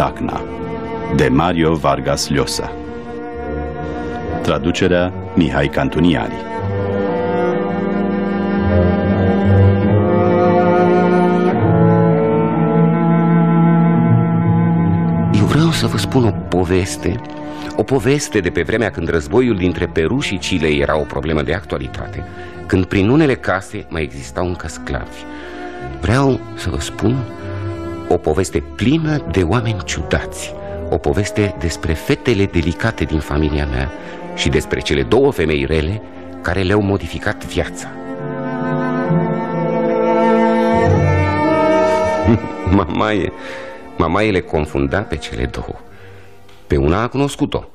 din Tacna de Mario Vargas Llosa. Traducerea Mihai Cantuniari. Eu vreau să vă spun o poveste O poveste de pe vremea când războiul dintre Peru și Chile era o problemă de actualitate Când prin unele case mai existau încă sclavi. Vreau să vă spun o poveste plină de oameni ciudați. O poveste despre fetele delicate din familia mea Și despre cele două femei rele care le-au modificat viața. Mamaie, mamaie le confunda pe cele două. Pe una a cunoscut-o.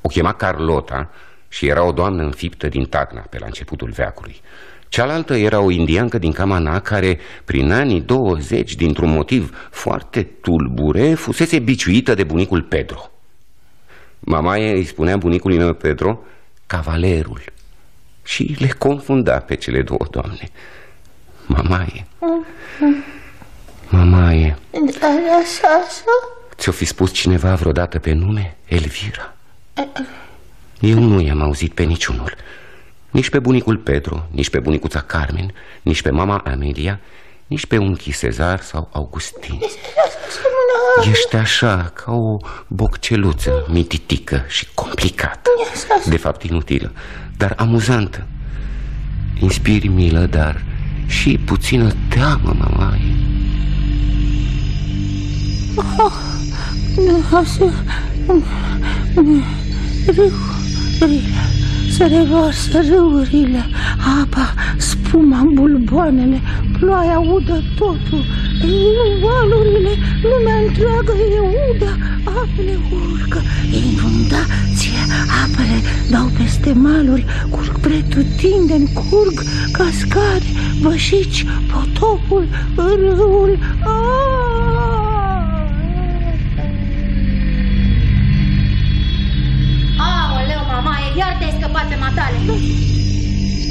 O chema Carlota și era o doamnă înfiptă din Tacna pe la începutul veacului Cealaltă era o indiancă din Camana care, prin anii 20, dintr-un motiv foarte tulbure, fusese biciuită de bunicul Pedro. Mamaie îi spunea bunicului meu Pedro cavalerul și le confunda pe cele două doamne. Mamaie, mamaie, Așa, așa? ți-o fi spus cineva vreodată pe nume Elvira? Eu nu i-am auzit pe niciunul. Nici pe bunicul Pedro, nici pe bunicuța Carmen, nici pe mama Amelia, nici pe unchi Cezar sau Augustin. Ești așa, ca o bocceluță mititică și complicată. De fapt inutilă, dar amuzantă. Inspiri milă, dar și puțină teamă, mamaie. Așa, râurile, se revarsă râurile, apa, spuma, bulboanele, ploaia udă totul, valurile, lumea întreagă e udă, apele urcă, e inundație, apele dau peste maluri, curg pretutindeni, curg cascade, vășici, potopul, râul, Aoleu, iar te-ai scăpat pe matale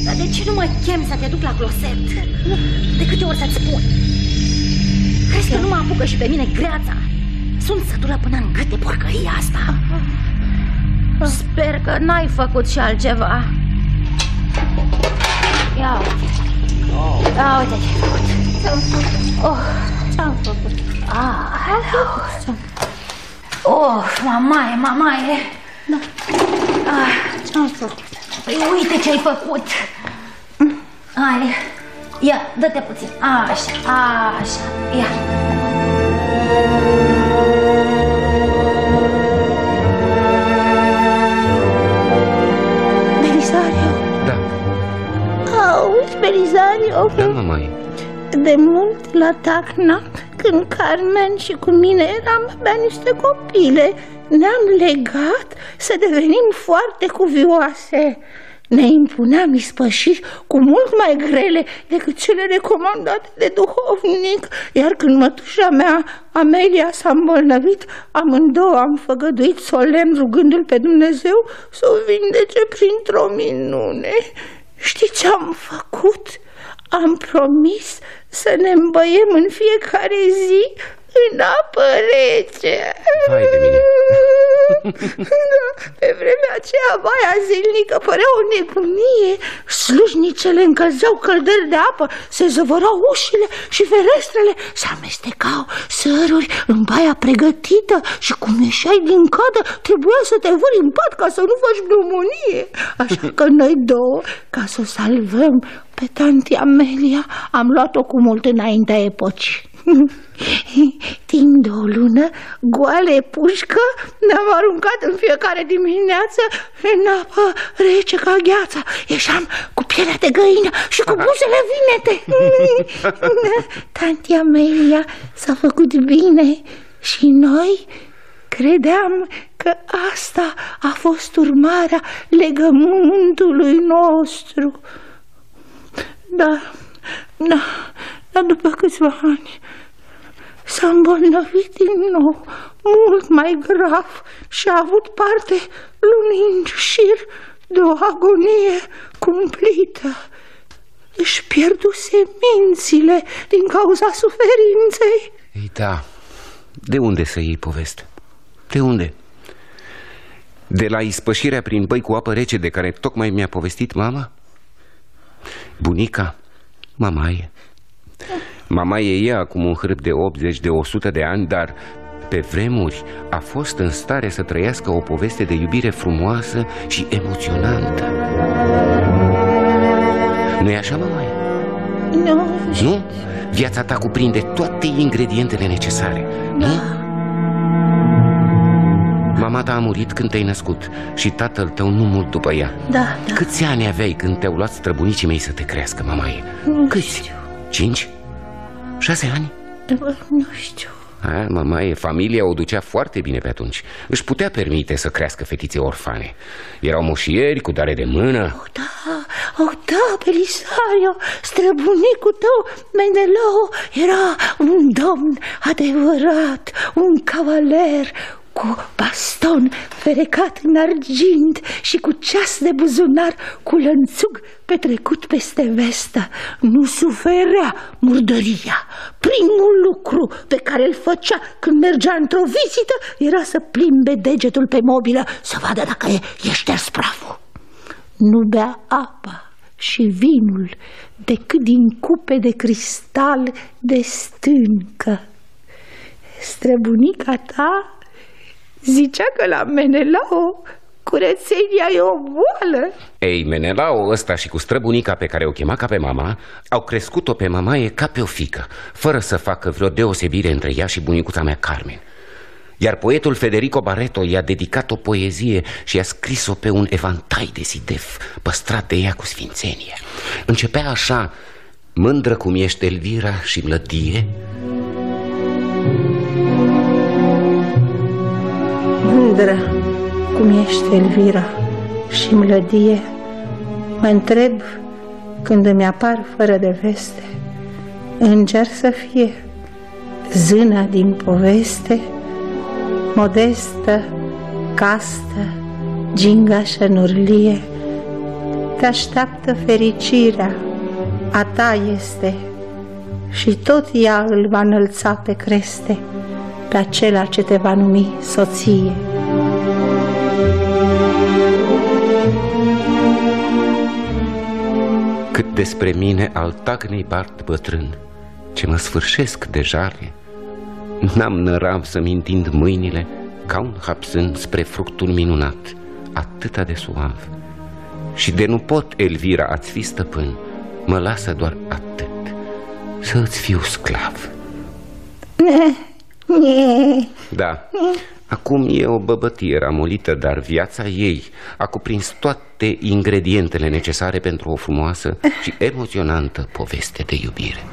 Dar de ce nu mă chem să te duc la closet? De câte ori să-ți spun? Crezi că nu mă apucă și pe mine greața? Sunt sătură până în gât de porcăria asta. Sper că n-ai făcut și altceva. Ia uite. Ia uite ce-ai făcut. Oh, Ce-am făcut? ah, Oh, mamaie, mamaie. Da. ah, Ce-am făcut? Păi uite ce ai făcut Hai, ia, dă-te puțin Așa, așa, ia Belisario, Da, auzi, Belisario? da, mamaie. De mult la Tacna, când Carmen și cu mine eram abia niște copile, ne-am legat să devenim foarte cuvioase. Ne impuneam ispășiri cu mult mai grele decât cele recomandate de duhovnic, iar când mătușa mea, Amelia, s-a îmbolnăvit, amândouă am făgăduit solemn rugându-l pe Dumnezeu să o vindece printr-o minune. Știi ce am făcut? Am promis să ne îmbăiem în fiecare zi în apă rece. Vai de mine. da, pe vremea aceea baia zilnică părea o nebunie. Slujnicele încălzeau căldări de apă, se zăvorau ușile și ferestrele, se amestecau săruri în baia pregătită și cum ieșai din cadă, trebuia să te vâri în pat ca să nu faci pneumonie. Așa că noi două, ca să o salvăm pe tanti Amelia, am luat-o cu mult înaintea epocii. Timp de o lună, goale pușcă, ne-am aruncat în fiecare dimineață în apă rece ca gheața. Ieșeam cu pielea de găină și cu buzele vinete. Tanti Amelia s-a făcut bine și noi credeam că asta a fost urmarea legământului nostru. Da, da, dar după câțiva ani s-a îmbolnăvit din nou, mult mai grav și a avut parte luni în șir de o agonie cumplită. Își pierduse mințile din cauza suferinței. Ei, da, De unde să iei poveste? De unde? De la ispășirea prin băi cu apă rece de care tocmai mi-a povestit mama? Bunica? Mamaie. Mamaie e acum un hârb de 80, de 100 de ani, dar pe vremuri a fost în stare să trăiască o poveste de iubire frumoasă și emoționantă. Nu-i așa, mamaie? Nu, Nu? Viața ta cuprinde toate ingredientele necesare. Nu? Mama ta a murit când te-ai născut și tatăl tău nu mult după ea. da, da. Câți ani aveai când te-au luat străbunicii mei să te crească, mamaie? Nu Câți? știu. Cinci? Șase ani? Nu știu. A, mamaie, familia o ducea foarte bine pe atunci. Își putea permite să crească fetițe orfane. Erau moșieri cu dare de mână. Da, oh da, Belisario, străbunicul tău, Menelao, era un domn adevărat, un cavaler cu baston ferecat în argint și cu ceas de buzunar cu lănțug petrecut peste vestă. Nu suferea murdăria. Primul lucru pe care îl făcea când mergea într-o vizită era să plimbe degetul pe mobilă să vadă dacă e, e șters praful. Nu bea apa și vinul decât din cupe de cristal de stâncă. Străbunica ta zicea că la Menelao curățenia e o boală. Ei, Menelao ăsta și cu străbunica pe care o chema ca pe mama Au crescut-o pe mamaie ca pe o fică Fără să facă vreo deosebire între ea și bunicuța mea Carmen Iar poetul Federico Barreto i-a dedicat o poezie și i-a scris-o pe un evantai de sidef Păstrat de ea cu sfințenie Începea așa Mândră cum ești Elvira și mlădie Mândră cum ești, Elvira, și mlădie, mă întreb când îmi apar fără de veste, înger să fie, zâna din poveste, modestă, castă, gingașă în urlie, te așteaptă fericirea, a ta este, și tot ea îl va înălța pe creste, pe acela ce te va numi soție. Despre mine al tacnei bart bătrân Ce mă sfârșesc de jale. N-am nărav să-mi întind mâinile Ca un hapsân spre fructul minunat Atâta de suav. Și de nu pot, Elvira, ați fi stăpân Mă lasă doar atât Să îți fiu sclav. Da, acum e o băbătie ramolită, dar viața ei a cuprins toate ingredientele necesare pentru o frumoasă și emoționantă poveste de iubire.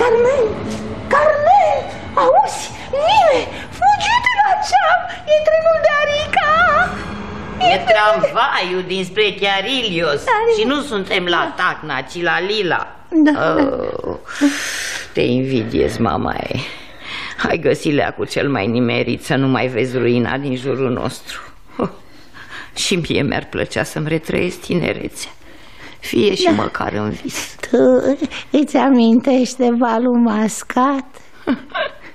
Carmen! Carmen! Auzi? Mine! Fugi la ceam! E trenul de Arica! E tramvaiul dinspre Chiarilios Are- Și nu suntem la Tacna, ci la Lila Da. oh, Te invidiez, mamae Ai găsit leacul cel mai nimerit Să nu mai vezi ruina din jurul nostru. Oh, Și mie mi-ar plăcea să-mi retrăiesc tinerețea. Fie și măcar în vis. Tu îți amintești de valul mascat?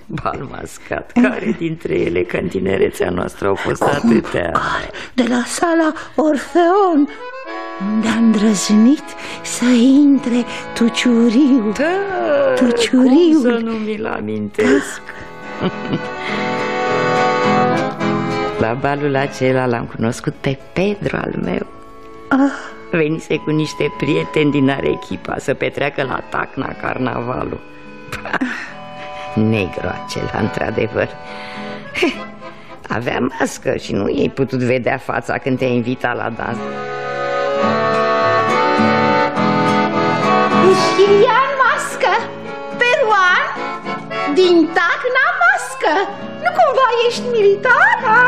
Bal mascat? Care dintre ele că în tinerețea noastră au fost atâtea? De la sala Orfeon unde a îndrăznit să intre Tuciuriu. Da, Tuciuriul. Cum să nu mi-l amintesc? La balul acela l-am cunoscut pe Pedro al meu. Ah, Venise cu niște prieteni din arechipa Să petreacă la Tacna carnavalul. Negru acela, într-adevăr. Heh, Avea mască și nu ei putut vedea fața când te-a invitat la dans Chilian Mască, peruan, din Tacna Mască. Nu cumva ești militar, a?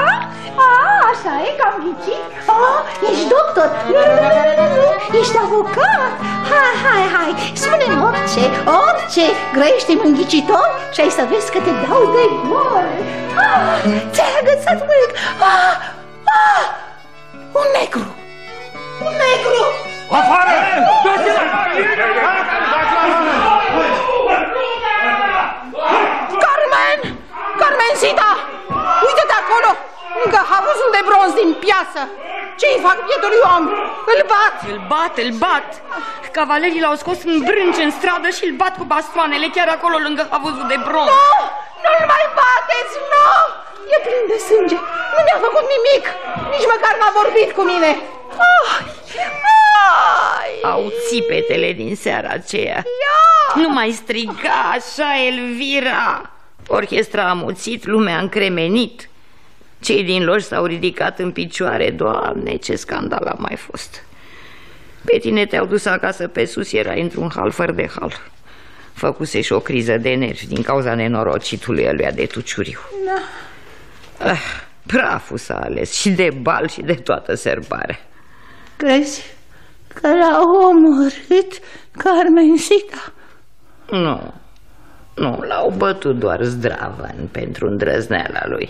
A, așa e, că am ghicit. A, ești doctor. Nu, nu, nu, nu, nu, nu, ești avocat. Hai, hai, hai, spune-mi orice, orice. Grăiește-mi un ghicitor și ai să vezi că te dau de gol. Ah, ți-ai agățat mult. Ah, ah, Ce-i fac pietului om? Îl bat! Îl bat, îl bat! Cavalerii l-au scos în brânci în stradă și îl bat cu bastoanele chiar acolo lângă havuzul de bronz. Nu! Nu-l mai bateți! Nu! E plin de sânge. Nu mi-a făcut nimic. Nici măcar n-a vorbit cu mine. Ai! Ai! Au țipetele din seara aceea. Ia! Nu mai striga așa, Elvira! Orchestra a muțit, lumea a încremenit. Cei din loși s-au ridicat în picioare. Doamne, ce scandal a mai fost! Pe tine te-au dus acasă pe sus, era într-un hal fără de hal. Făcuse și o criză de nervi din cauza nenorocitului ăluia de tuciuriu. Da. Ah, praful s-a ales și de bal și de toată serbarea. Crezi că l-a omorât Carmencita? Nu, nu, l-au bătut doar zdravăn pentru îndrăzneala lui.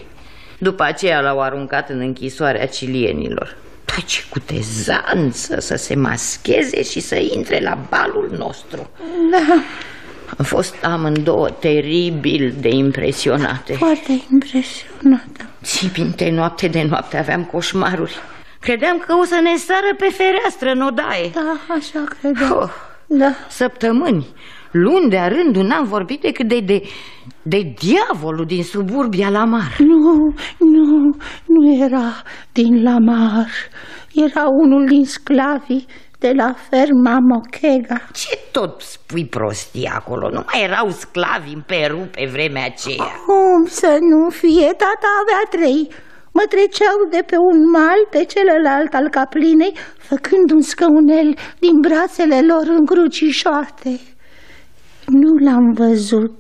După aceea l-au aruncat în închisoarea cilienilor. Păi ce cutezanță să se mascheze și să intre la balul nostru. Da, Am fost amândouă teribil de impresionate. foarte impresionată. Țipinte noapte de noapte aveam coșmaruri. Credeam că o să ne sară pe fereastră în odaie. Da, așa credeam. Oh, Da. săptămâni, luni de rândul n-am vorbit decât de, de, de diavolul din suburbia la mar. Nu, nu, nu era din Lamar. Era unul din sclavii de la ferma Mochega. Ce tot spui prostii acolo? Nu mai erau sclavi în Peru pe vremea aceea. Cum să nu fie? Tata avea trei. Mă treceau de pe un mal pe celălalt al caplinei, făcând un scăunel din brațele lor încrucișoate. Nu l-am văzut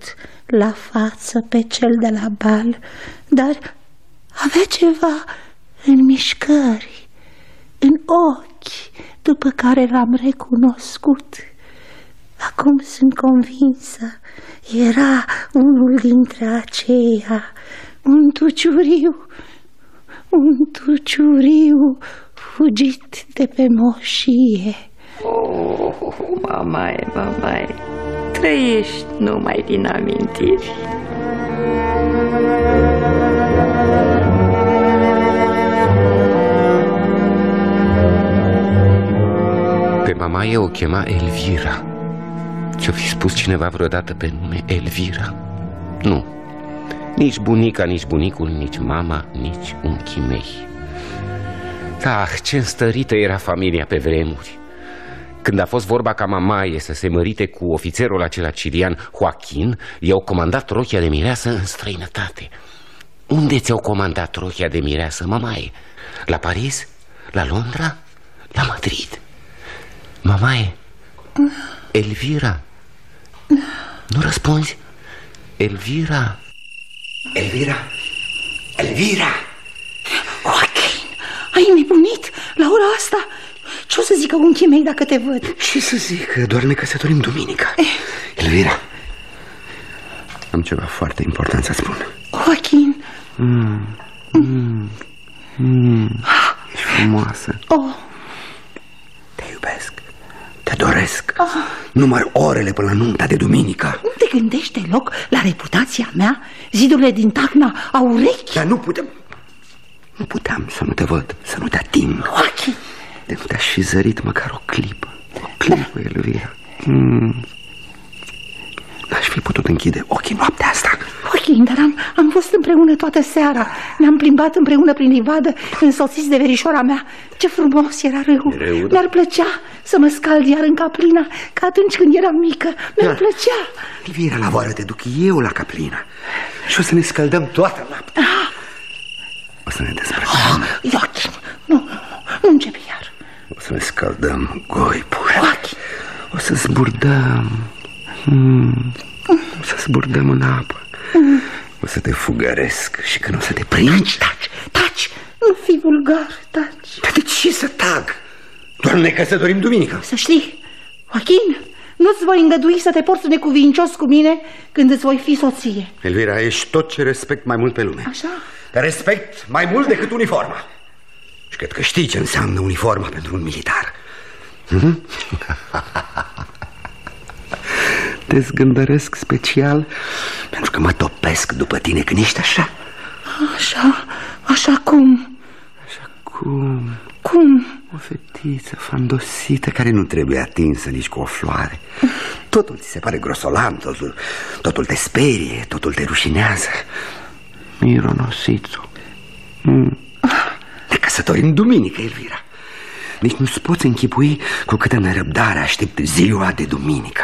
la față pe cel de la bal, dar avea ceva în mișcări, în ochi, după care l-am recunoscut. Acum sunt convinsă, era unul dintre aceia, un tuciuriu, un tuciuriu fugit de pe moșie. Oh, mamae, mamae, trăiești numai din amintiri. Pe mamaie o chema Elvira. Ce-o fi spus cineva vreodată pe nume Elvira? Nu. Nici bunica, nici bunicul, nici mama, nici unchii mei. Ah, ce înstărită era familia pe vremuri. Când a fost vorba ca mamaie să se mărite cu ofițerul acela cilian Joaquin, i-au comandat rochia de mireasă în străinătate. Unde ți-au comandat rochia de mireasă, mamaie? La Paris? La Londra? La Madrid? Mamaie? Elvira? Nu răspunzi? Elvira? Elvira? Elvira? Joaquin, ai nebunit la ora asta? Ce o să zică unchii mei dacă te văd? Ce să zic, că doar ne căsătorim duminica. Elvira Am ceva foarte important să spun. Joaquin, Ești frumoasă. Oh, Te iubesc. Te doresc. Număr orele până la nunta de duminică. Nu te gândești deloc la reputația mea? Zidurile din Tacna au urechi? Dar nu putem Nu puteam să nu te văd Să nu te ating. Joaquin, De nu te-aș fi zărit măcar o clipă. O clipă, Elvira. Mm. N-aș fi putut închide ochii noaptea asta. Joaquin, dar am, am fost împreună toată seara. Ne-am plimbat împreună prin livadă Însoțiți de verișoara mea. Ce frumos era râul. Râul, da. Mi-ar plăcea să mă scald iar în caplina Ca atunci când eram mică. Mi-ar Da. plăcea. Elvira, la vară te duc eu la caplina. Și o să ne scăldăm toată noaptea. O să ne dezbrăcăm. Joaquin, nu, nu, nu începe iar O să ne scăldăm goi pure Joaquin, O să zburdăm. Hmm. O să zburdăm în apă. O să te fugăresc și când o să te prind taci, taci, taci. Nu fi vulgar, taci. Dar de ce să tag? Doar ne căsătorim duminică. Să știi, Joaquin, nu-ți voi îngădui să te porți necuvincios cu mine când îți voi fi soție. Elvira, ești tot ce respect mai mult pe lume. Așa? Te respect mai mult decât uniforma Și cred că știi ce înseamnă uniforma pentru un militar Mhm. Te zgândăresc special Pentru că mă topesc după tine când ești așa Așa, așa cum? Cum? Cum? O fetiță fandosită care nu trebuie atinsă nici cu o floare Totul ți se pare grosolan, totul, totul te sperie, totul te rușinează Mironosițu mm. Ne căsătorim duminică, Elvira. Nici nu-ți poți închipui cu câtă nerăbdare aștept ziua de duminică.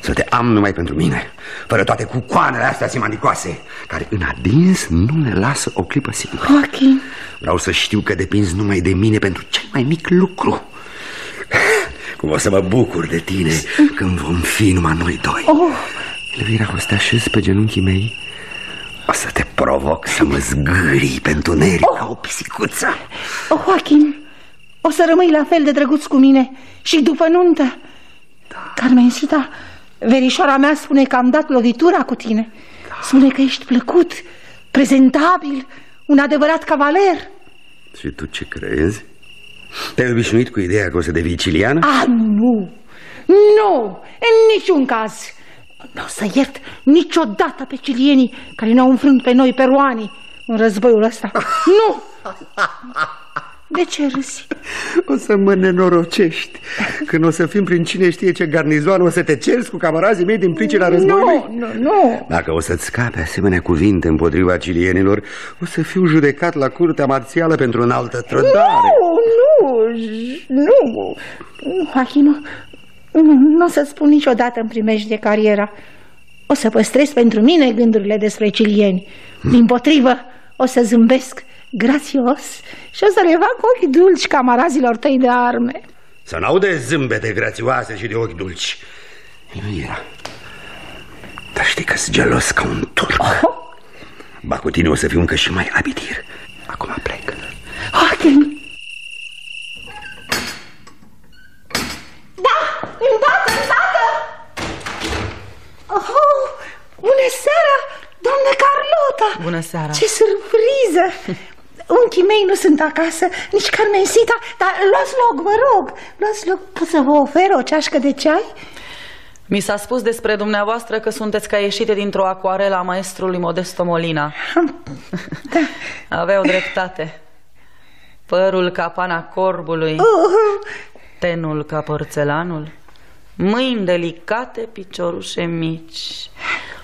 Să te am numai pentru mine Fără toate cucoanele astea simanicoase Care în adins nu ne lasă o clipă singură. Joachim, Vreau să știu că depinzi numai de mine pentru cel mai mic lucru. Cum o să mă bucur de tine când vom fi numai noi doi. Oh. Elvira, o să te așezi pe genunchii mei O să te provoc să mă zgârii pe întuneric ca o pisicuță oh, Joachim, o să rămâi la fel de drăguț cu mine și după nuntă. Carmencita, verișoara mea spune că am dat lovitura cu tine. Spune că ești plăcut, prezentabil, un adevărat cavaler. Și tu ce crezi? Te-ai obișnuit cu ideea că o să devii ciliană? Ah, nu, nu, în niciun caz. Nu o să iert niciodată pe cilienii care ne-au înfrânt pe noi peruanii în războiul ăsta. Nu! De ce râzi? O să mă nenorocești Când o să fim prin cine știe ce garnizoan O să te cerți cu camarazii mei din pricina războiului Nu, nu, nu. Dacă o să-ți scape asemenea cuvinte împotriva cilienilor O să fiu judecat la curtea marțială pentru înaltă trădare Nu, nu, j- nu. Nu, Joachim, nu, nu, nu o să spun niciodată în primejdie cariera. O să păstrez pentru mine gândurile despre cilieni. Din potrivă, o să zâmbesc grațios și o să le fac ochi dulci camarazilor tăi de arme. Să n-aude zâmbete grațioase și de ochi dulci Elvira Dar știi că sunt gelos ca un turc Ba cu tine o să fiu încă și mai abitir Acum plec Joachim! Da, îndată, îndată! Oh, bună seara, doamnă Carlota! Bună seara. Ce surpriză! Unchii mei nu sunt acasă, nici Carmencita, dar luați loc, vă rog, luați loc, pot să vă ofer o ceașcă de ceai? Mi s-a spus despre dumneavoastră că sunteți ca ieșite dintr-o acoarelă a maestrului Modesto Molina. Da. Avea o dreptate. Părul ca pana corbului, Oh, tenul ca porțelanul, mâini delicate, piciorușe mici,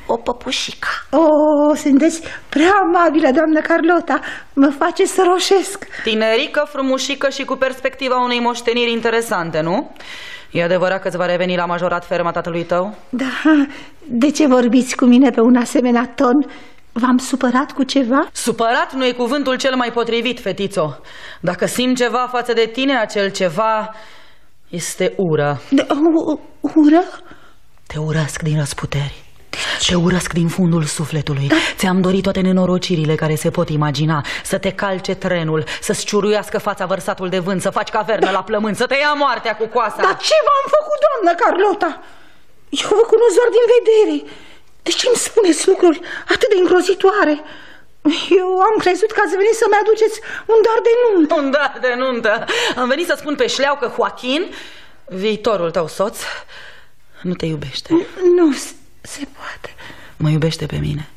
o păpușică. oh, sunteți prea amabilă, doamnă Carlota, mă face să roșesc. Tinerică, frumușică și cu perspectiva unei moșteniri interesante, nu? E adevărat că îți va reveni la majorat ferma tatălui tău? Da, de ce vorbiți cu mine pe un asemenea ton? V-am supărat cu ceva? Supărat nu e cuvântul cel mai potrivit, fetițo. Dacă simt ceva față de tine, acel ceva este ură. De, u, ură? Te urăsc din răsputeri. Te urăsc din fundul sufletului. Ți-am dorit toate nenorocirile care se pot imagina. Să te calce trenul, să-ți ciuruiască fața vărsatul de vânt, să faci cavernă la plământ, să te ia moartea cu coasa. Dar ce v-am făcut, doamnă Carlota? Eu vă cunosc doar din vedere. De ce îmi spuneți lucruri atât de îngrozitoare? Eu am crezut că ați venit să-mi aduceți un dar de nuntă. Un dar de nuntă. Am venit să spun pe șleau că Joaquin, viitorul tău soț, nu te iubește. Nu s- se poate. Mă iubește pe mine.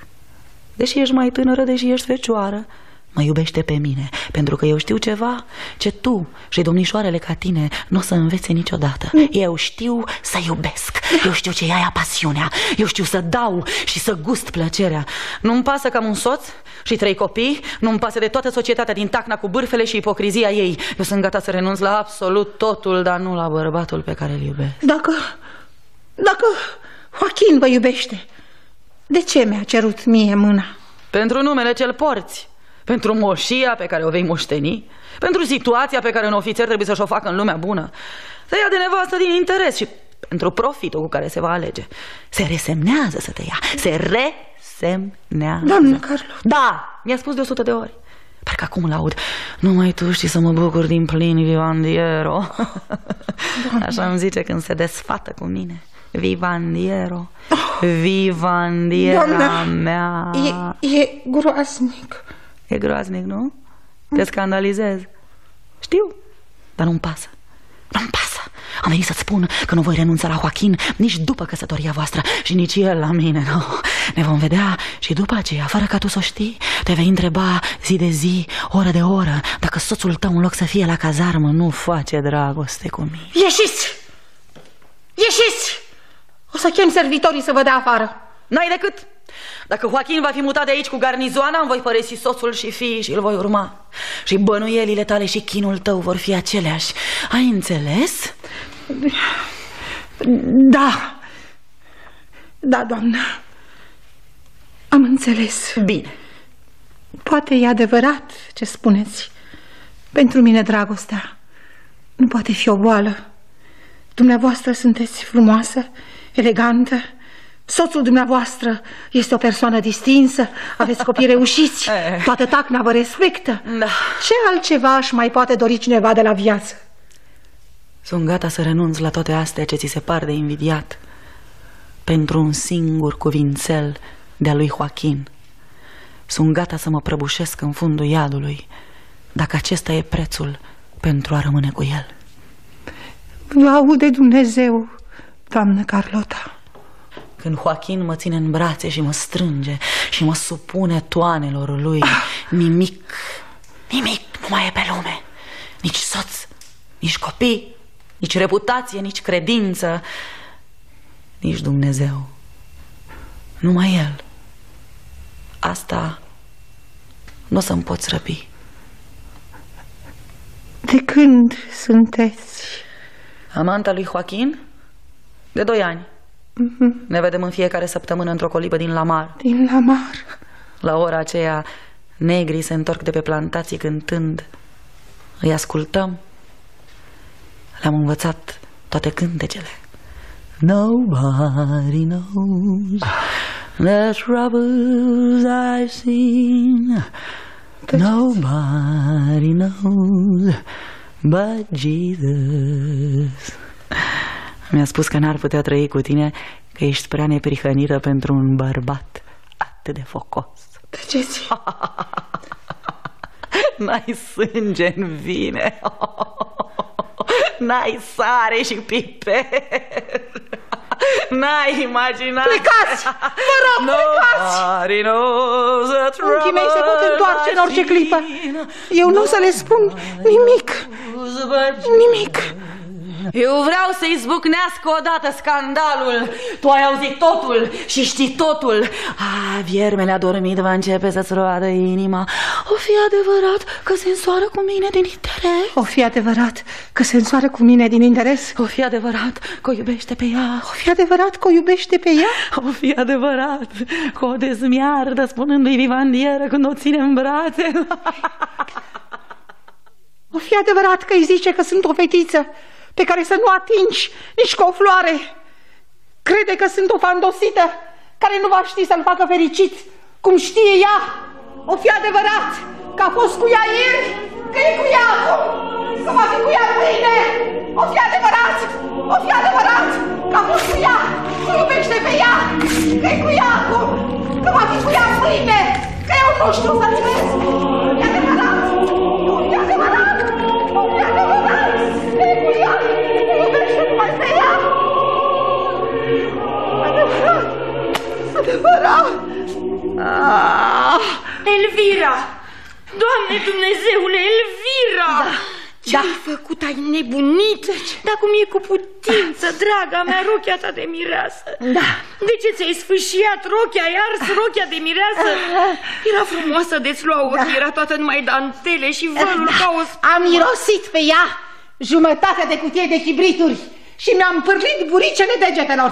Deși ești mai tânără, deși ești fecioară, mă iubește pe mine, pentru că eu știu ceva ce tu și domnișoarele ca tine nu o să învețe niciodată. Eu știu să iubesc, eu știu ce e aia pasiunea, eu știu să dau și să gust plăcerea. Nu-mi pasă că am un soț și trei copii, nu-mi pasă de toată societatea din tacna cu bârfele și ipocrizia ei. Eu sunt gata să renunț la absolut totul, dar nu la bărbatul pe care îl iubesc. Dacă... Dacă Joachim vă iubește, de ce mi-a cerut mie mâna? Pentru numele ce-l porți, pentru moșia pe care o vei moșteni, pentru situația pe care un ofițer trebuie să-și o facă în lumea bună, să ia de nevastă din interes și pentru profitul cu care se va alege. Se resemnează să te ia, se resemnează. Doamnă Carlo. Da, mi-a spus de o sută de ori. Parcă acum laud. Numai tu știi să mă bucur din plin, Vivandiero. Așa îmi zice când se desfată cu mine. Vivandiero. Vivandiera Doamnă, mea. E, e groaznic. E groaznic, nu? Te scandalizez. Știu, dar nu-mi pasă. Nu-mi pasă. Am venit să-ți spun că nu voi renunța la Joaquin nici după căsătoria voastră și nici el la mine, nu. Ne vom vedea și după aceea, fără ca tu să o știi, te vei întreba zi de zi, oră de oră, dacă soțul tău, în loc să fie la cazarmă, nu face dragoste cu mine. Ieșiți! Ieșiți! O să chem servitorii să vă dea afară. N-ai decât. Dacă Joaquin va fi mutat de aici cu garnizoana, îmi voi părăsi soțul și fiii și îl voi urma. Și bănuielile tale și chinul tău vor fi aceleași. Ai înțeles? Da. Da, doamnă. Am înțeles. Bine. Poate e adevărat ce spuneți. Pentru mine dragostea nu poate fi o boală. Dumneavoastră sunteți frumoasă, elegantă. Soțul dumneavoastră este o persoană distinsă, aveți copii reușiți, toată tacna vă respectă. Da. Ce altceva își mai poate dori cineva de la viață? Sunt gata să renunț la toate astea ce ți se par de invidiat pentru un singur cuvințel de-a lui Joaquin. Sunt gata să mă prăbușesc în fundul iadului, dacă acesta e prețul pentru a rămâne cu el. Vă aude Dumnezeu, doamnă Carlota. Când Joaquin mă ține în brațe și mă strânge și mă supune toanelor lui, nimic, nimic nu mai e pe lume. Nici soț, nici copii, nici reputație, nici credință, nici Dumnezeu. Numai El. Asta nu o să-mi poți răpi. De când sunteți? Amanta lui Joaquin? De doi ani. Ne vedem în fiecare săptămână într-o colibă din Lamar. Din Lamar. La ora aceea, negrii se întorc de pe plantații cântând. Îi ascultăm. Le-am învățat toate cântecele. Nobody knows the troubles I've seen. Nobody knows but Jesus. Mi-a spus că n-ar putea trăi cu tine, că ești prea neprihănită pentru un bărbat atât de focos. Tăceți! N-ai sânge în vine. N-ai sare și piper. N-ai imaginat. Plecați! Vă rog, plecați! Nobody knows the Ochii mei se pot trouble întoarce în I've orice clipă. seen. Eu nu o să le spun nimic. Nimic. Eu vreau să izbucnească odată scandalul. Tu ai auzit totul și știi totul. Ah, viermele adormit va începe să-ți roadă inima. O fi adevărat că se însoară cu mine din interes? O fi adevărat că se însoară cu mine din interes? O fi adevărat că o iubește pe ea? O fi adevărat că o iubește pe ea? O fi adevărat că o dezmiardă spunându-i vivandieră când o ține în brațe? O fi adevărat că îi zice că sunt o fetiță pe care să nu atingi nici cu o floare. Crede că sunt o fandosită care nu va ști să-l facă fericit, cum știe ea. O fi adevărat că a fost cu ea ieri, că e cu ea acum, că va fi cu ea mâine. O fi adevărat, o fi adevărat că a fost cu ea, că iubește pe ea, că e cu ea acum, că va fi cu ea mâine, că eu nu știu să trăiesc. Elvira! Doamne Dumnezeule, Elvira! Da. Ce-ai făcut? Ai nebunit? Dar cum e cu putință, draga mea, rochia ta de mireasă? Da. De ce ți-ai sfâșiat rochia, ai ars rochia de mireasă? Era frumoasă de-ți lua ochii, era toată numai dantele și vărul ca o Am mirosit pe ea jumătate de cutie de chibrituri și mi-am pârlit buricele degetelor.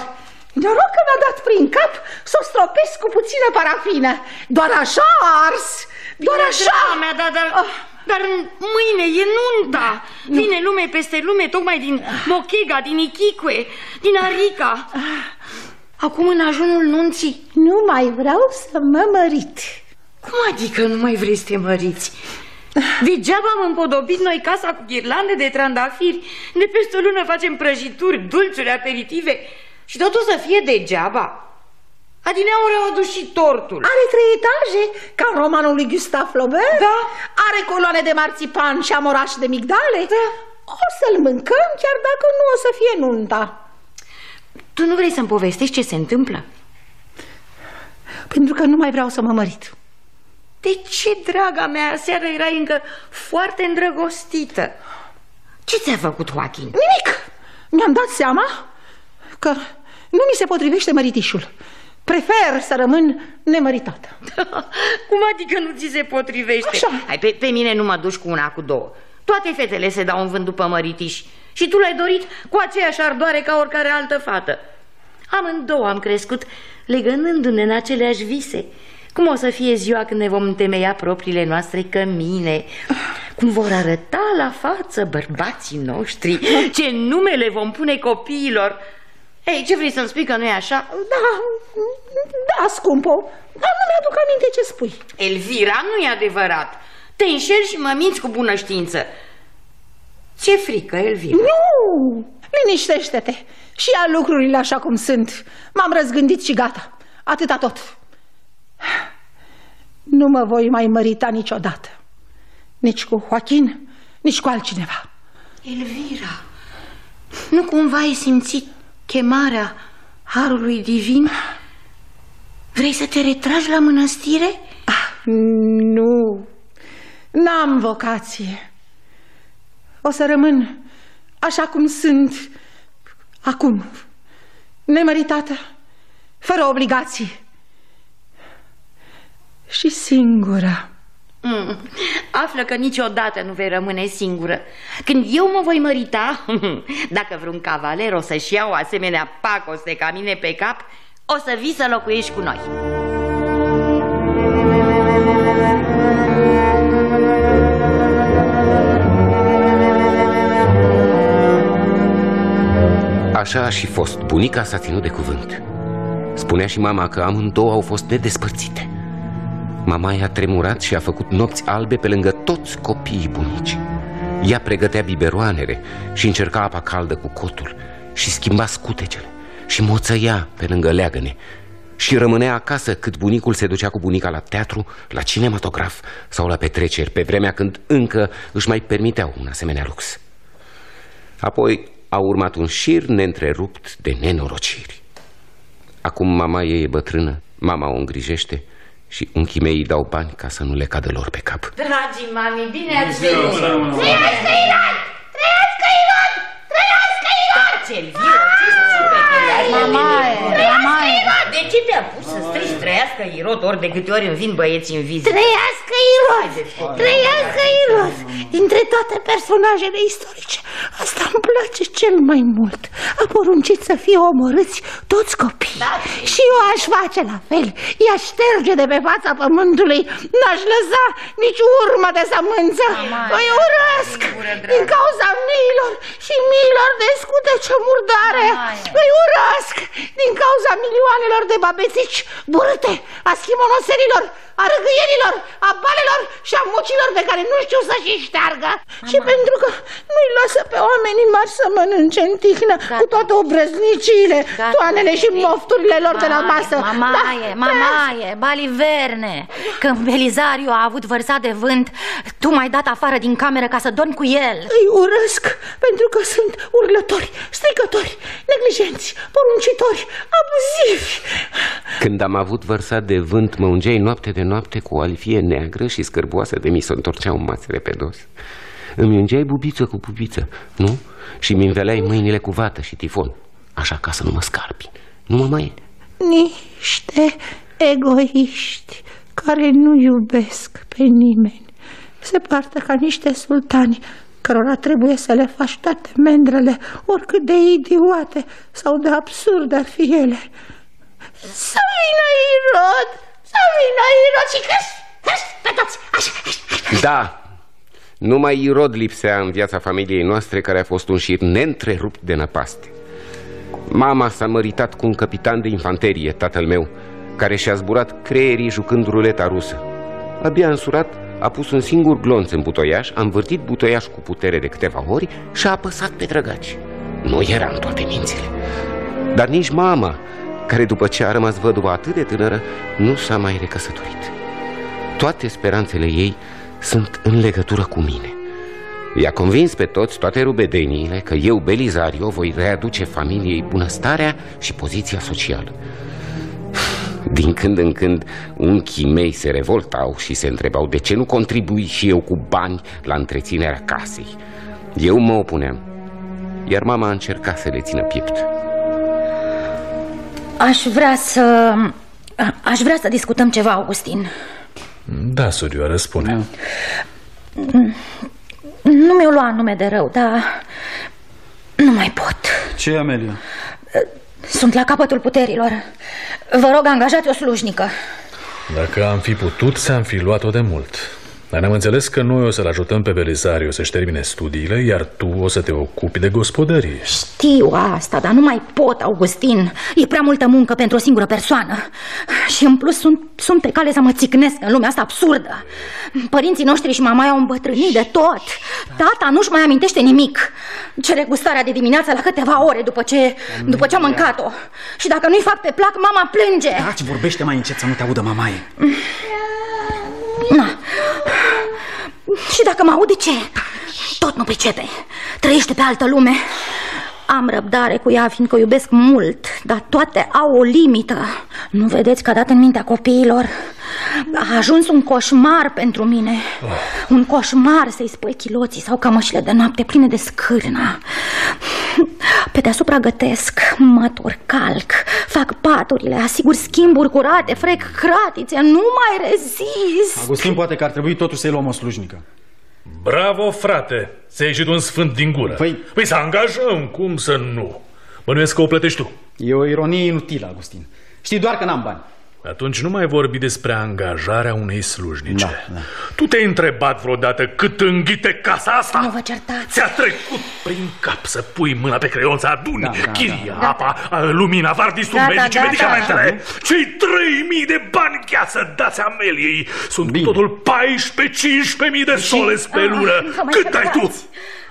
Noroc că mi-a dat prin cap să o stropesc cu puțină parafină. Doar așa a ars, doar așa. Draga mea, dar, dar, dar mâine e nunta. Vine lume peste lume, tocmai din Mochega, din Ichicue, din Arica. Acum în ajunul nunții. Nu mai vreau să mă mărit. Cum adică nu mai vreți să te măriți? Degeaba am împodobit noi casa cu ghirlande de trandafiri. De peste o lună facem prăjituri, dulciuri, aperitive și totul să fie degeaba. Adineauri au adus și tortul. Are trei etaje, ca în romanul lui Gustave Flaubert. Da. Are coloane de marțipan și amoraș de migdale. Da. O să-l mâncăm chiar dacă nu o să fie nunta. Tu nu vrei să-mi povestești ce se întâmplă? Pentru că nu mai vreau să mă mărit. De ce, draga mea, seara erai încă foarte îndrăgostită? Ce ți-a făcut, Joaquin? Nimic! Mi-am dat seama că nu mi se potrivește măritișul. Prefer să rămân nemăritată. Cum adică nu ți se potrivește? Așa. Hai, pe, pe mine nu mă duci cu una, cu două. Toate fetele se dau în vânt după măritiși și tu l-ai dorit cu aceeași ardoare ca oricare altă fată. Amândouă am crescut legănându-ne în aceleași vise. Cum o să fie ziua când ne vom întemeia propriile noastre cămine? Cum vor arăta la față bărbații noștri? Ce nume le vom pune copiilor? Ei, ce vrei să-mi spui că nu e așa? Da, da, scumpo, dar nu mi-aduc aminte ce spui. Elvira, nu e adevărat. Te înșeli și mă minți cu bună știință. Ce frică, Elvira. Nu! Liniștește-te și ia lucrurile așa cum sunt. M-am răzgândit și gata. Atâta tot. Nu mă voi mai mărita niciodată. Nici cu Joaquin, nici cu altcineva. Elvira, nu cumva ai simțit chemarea Harului Divin? Vrei să te retragi la mănăstire? Ah, nu, n-am vocație. O să rămân așa cum sunt acum, nemăritată, fără obligații și singură. Mm. Află că niciodată nu vei rămâne singură. Când eu mă voi mărita, dacă vreun cavaler o să-și ia o asemenea pacoste ca mine pe cap, o să vii să locuiești cu noi. Așa a și fost. Bunica s-a ținut de cuvânt. Spunea și mama că amândouă au fost nedespărțite. Mama i-a tremurat și a făcut nopți albe pe lângă toți copiii bunici. Ea pregătea biberoanele și încerca apa caldă cu cotul și schimba scutecele și moțăia pe lângă leagăne și rămânea acasă cât bunicul se ducea cu bunica la teatru, la cinematograf sau la petreceri, pe vremea când încă își mai permiteau un asemenea lux. Apoi a urmat un șir neîntrerupt de nenorociri. Acum mama ei e bătrână, mama o îngrijește și unchii mei îi dau bani ca să nu le cadă lor pe cap. Dragii mami, bine ați venit! Trăiască Iran! Trăiască Iran! Trăiască Iran! Ce Elvira, ce țipe pe ea? Mamaie, mamaie. De ce te-a pus să strigi trăiască Irod ori de câte ori îmi vin băieții în vizită? Trăiască Iros! Trăiască Iros! Dintre toate personajele istorice, asta îmi place cel mai mult. A poruncit să fie omorâți toți copiii. Da. Și eu aș face la fel. I-aș șterge de pe fața pământului. N-aș lăsa nici urmă de sămânță. Îi urăsc din cauza miilor și miilor de scutece murdare. Îi urăsc din cauza milioanelor de babețici burâte, a schimonoserilor, a râgâierilor, a balelor și a mucilor pe care nu știu să-și șteargă. Și pentru că nu-i lasă pe oamenii mari să mănânce în tihnă cu toate obrăzniciile, toanele și mofturile lor de la masă. Mamaie, Da, mamaie, baliverne. Când Belizariu a avut vărsat de vânt Tu m-ai dat afară din cameră ca să dormi cu el. Îi urăsc pentru că sunt urlători, strigători, neglijenți, poruncitori, abuzivi. Când am avut vărsat de vânt, mă ungeai noapte de noapte cu o alfie neagră și scârboasă de mi se întorceau mațele pe dos. Îmi ungeai bubiță cu bubiță, nu? Și mi înveleai mâinile cu vată și tifon, așa ca să nu mă scarpi. Nu mă mai... Niște egoiști care nu iubesc pe nimeni. Se poartă ca niște sultani cărora trebuie să le faci toate mendrele, oricât de idiote sau de absurde ar fi ele. Să vină Irod! Să vină Irod și câș, câș, pe toți! Așa, așa, așa. Da, numai Irod lipsea în viața familiei noastre care a fost un șir neîntrerupt de năpaste. Mama s-a măritat cu un capitan de infanterie, tatăl meu, care și-a zburat creierii jucând ruleta rusă. Abia însurat, a pus un singur glonț în butoiaș, a învârtit butoiaș cu putere de câteva ori și a apăsat pe drăgaci. Nu era în toate mințile. Dar nici mama, care după ce a rămas văduvă atât de tânără, nu s-a mai recăsătorit. Toate speranțele ei sunt în legătură cu mine. I-a convins pe toți toate rubedeniile că eu, Belizario, voi readuce familiei bunăstarea și poziția socială. Din când în când unchii mei se revoltau și se întrebau de ce nu contribui și eu cu bani la întreținerea casei. Eu mă opuneam, iar mama a încercat să le țină piept. Aș vrea să... Aș vrea să discutăm ceva, Augustin. Da, surioară, spune. Nu mi-o lua nume de rău, dar nu mai pot. Ce, Amelia? Sunt la capătul puterilor. Vă rog, angajați o slujnică. Dacă am fi putut, ți-am fi luat-o de mult. Dar ne-am înțeles că noi o să-l ajutăm pe Belisario să-și termine studiile, iar tu o să te ocupi de gospodărie. Știu asta, dar nu mai pot, Augustin. E prea multă muncă pentru o singură persoană. Și în plus sunt, sunt pe cale să mă țicnesc în lumea asta absurdă. Părinții noștri și mama au îmbătrânit de tot. Tata nu-și mai amintește nimic. Cere gustarea de dimineață la câteva ore după ce, după ce am mâncat-o. Și dacă nu-i fac pe plac, mama plânge. Taci, vorbește mai încet să nu te audă mamaie. Na. Și dacă mă aude ce? Tot nu pricepe. Trăiește pe altă lume. Am răbdare cu ea, fiindcă o iubesc mult, dar toate au o limită. Nu vedeți că a dat în mintea copiilor? A ajuns un coșmar pentru mine. Un coșmar să-i spui chiloții sau cămășile de noapte pline de scârnă. Pe deasupra gătesc, mătur, calc, fac paturile, asigur schimburi curate, frec cratițe, nu mai rezist. Agustin, poate că ar trebui totuși să-i luăm o slujnică. Bravo, frate! Ți-a ieșit un sfânt din gură. Păi- păi să angajăm, cum să nu? Bănuiesc că o plătești tu. E o ironie inutilă, Agustin. Știi doar că n-am bani. Atunci nu mai vorbi despre angajarea unei slujnice. Da, da. Tu te-ai întrebat vreodată cât înghite casa asta? Nu vă certați. Ți-a trecut prin cap să pui mâna pe creion să aduni Da, da, chiria, da. apa, lumina, vardisul, Da, da, medicii, da, medicamentele. da. Cei 3000 de bani chiar să dați Ameliei. Sunt Bine. cu totul 14-15 de soles pe Ah, lună. vă mai Cât ai tu?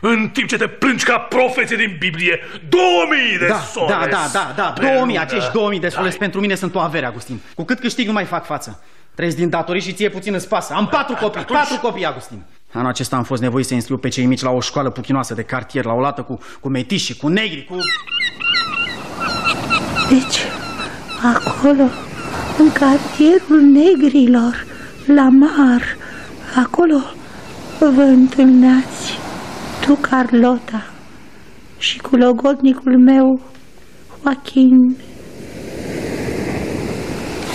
Certați. În timp ce te plângi ca profeție din Biblie, 2000 de Da, soles. da, da, da, da, pe 2000, lună. acești 2000 de soles Da. pentru mine sunt o avere, Agustin. Cu cât câștig nu mai fac față. Trăiesc din datorii și ție puțin îți pasă. Am patru copii, atunci- patru copii, Agustin. Anul acesta am fost nevoit să înscriu pe cei mici la o școală puchinoasă de cartier, la o lată cu, cu metiși, cu negri, cu... Deci, acolo, în cartierul negrilor, la mar, acolo vă întâlneați tu, Carlota, și cu logodnicul meu, Joachim.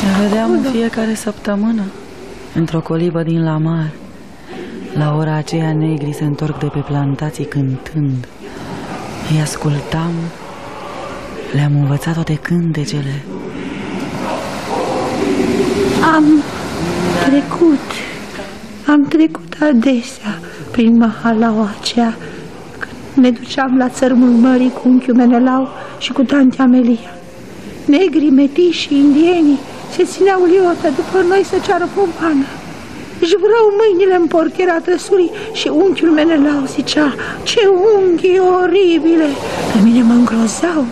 Ne vedeam în fiecare săptămână, într-o colibă din la mar. La ora aceea negrii se întorc de pe plantații cântând. Îi ascultam, le-am învățat toate cântecele. Am trecut, am trecut adesea prin mahalaua aceea când ne duceam la țărmul mării cu unchiul Menelau și cu tante Amelia. Negrii, metiși și indienii se țineau liotă după noi să ceară pomană. Își vreau mâinile în porchera trăsurii și unchiul Menelau zicea, ce unghii oribile! Pe mine mă îngrozau.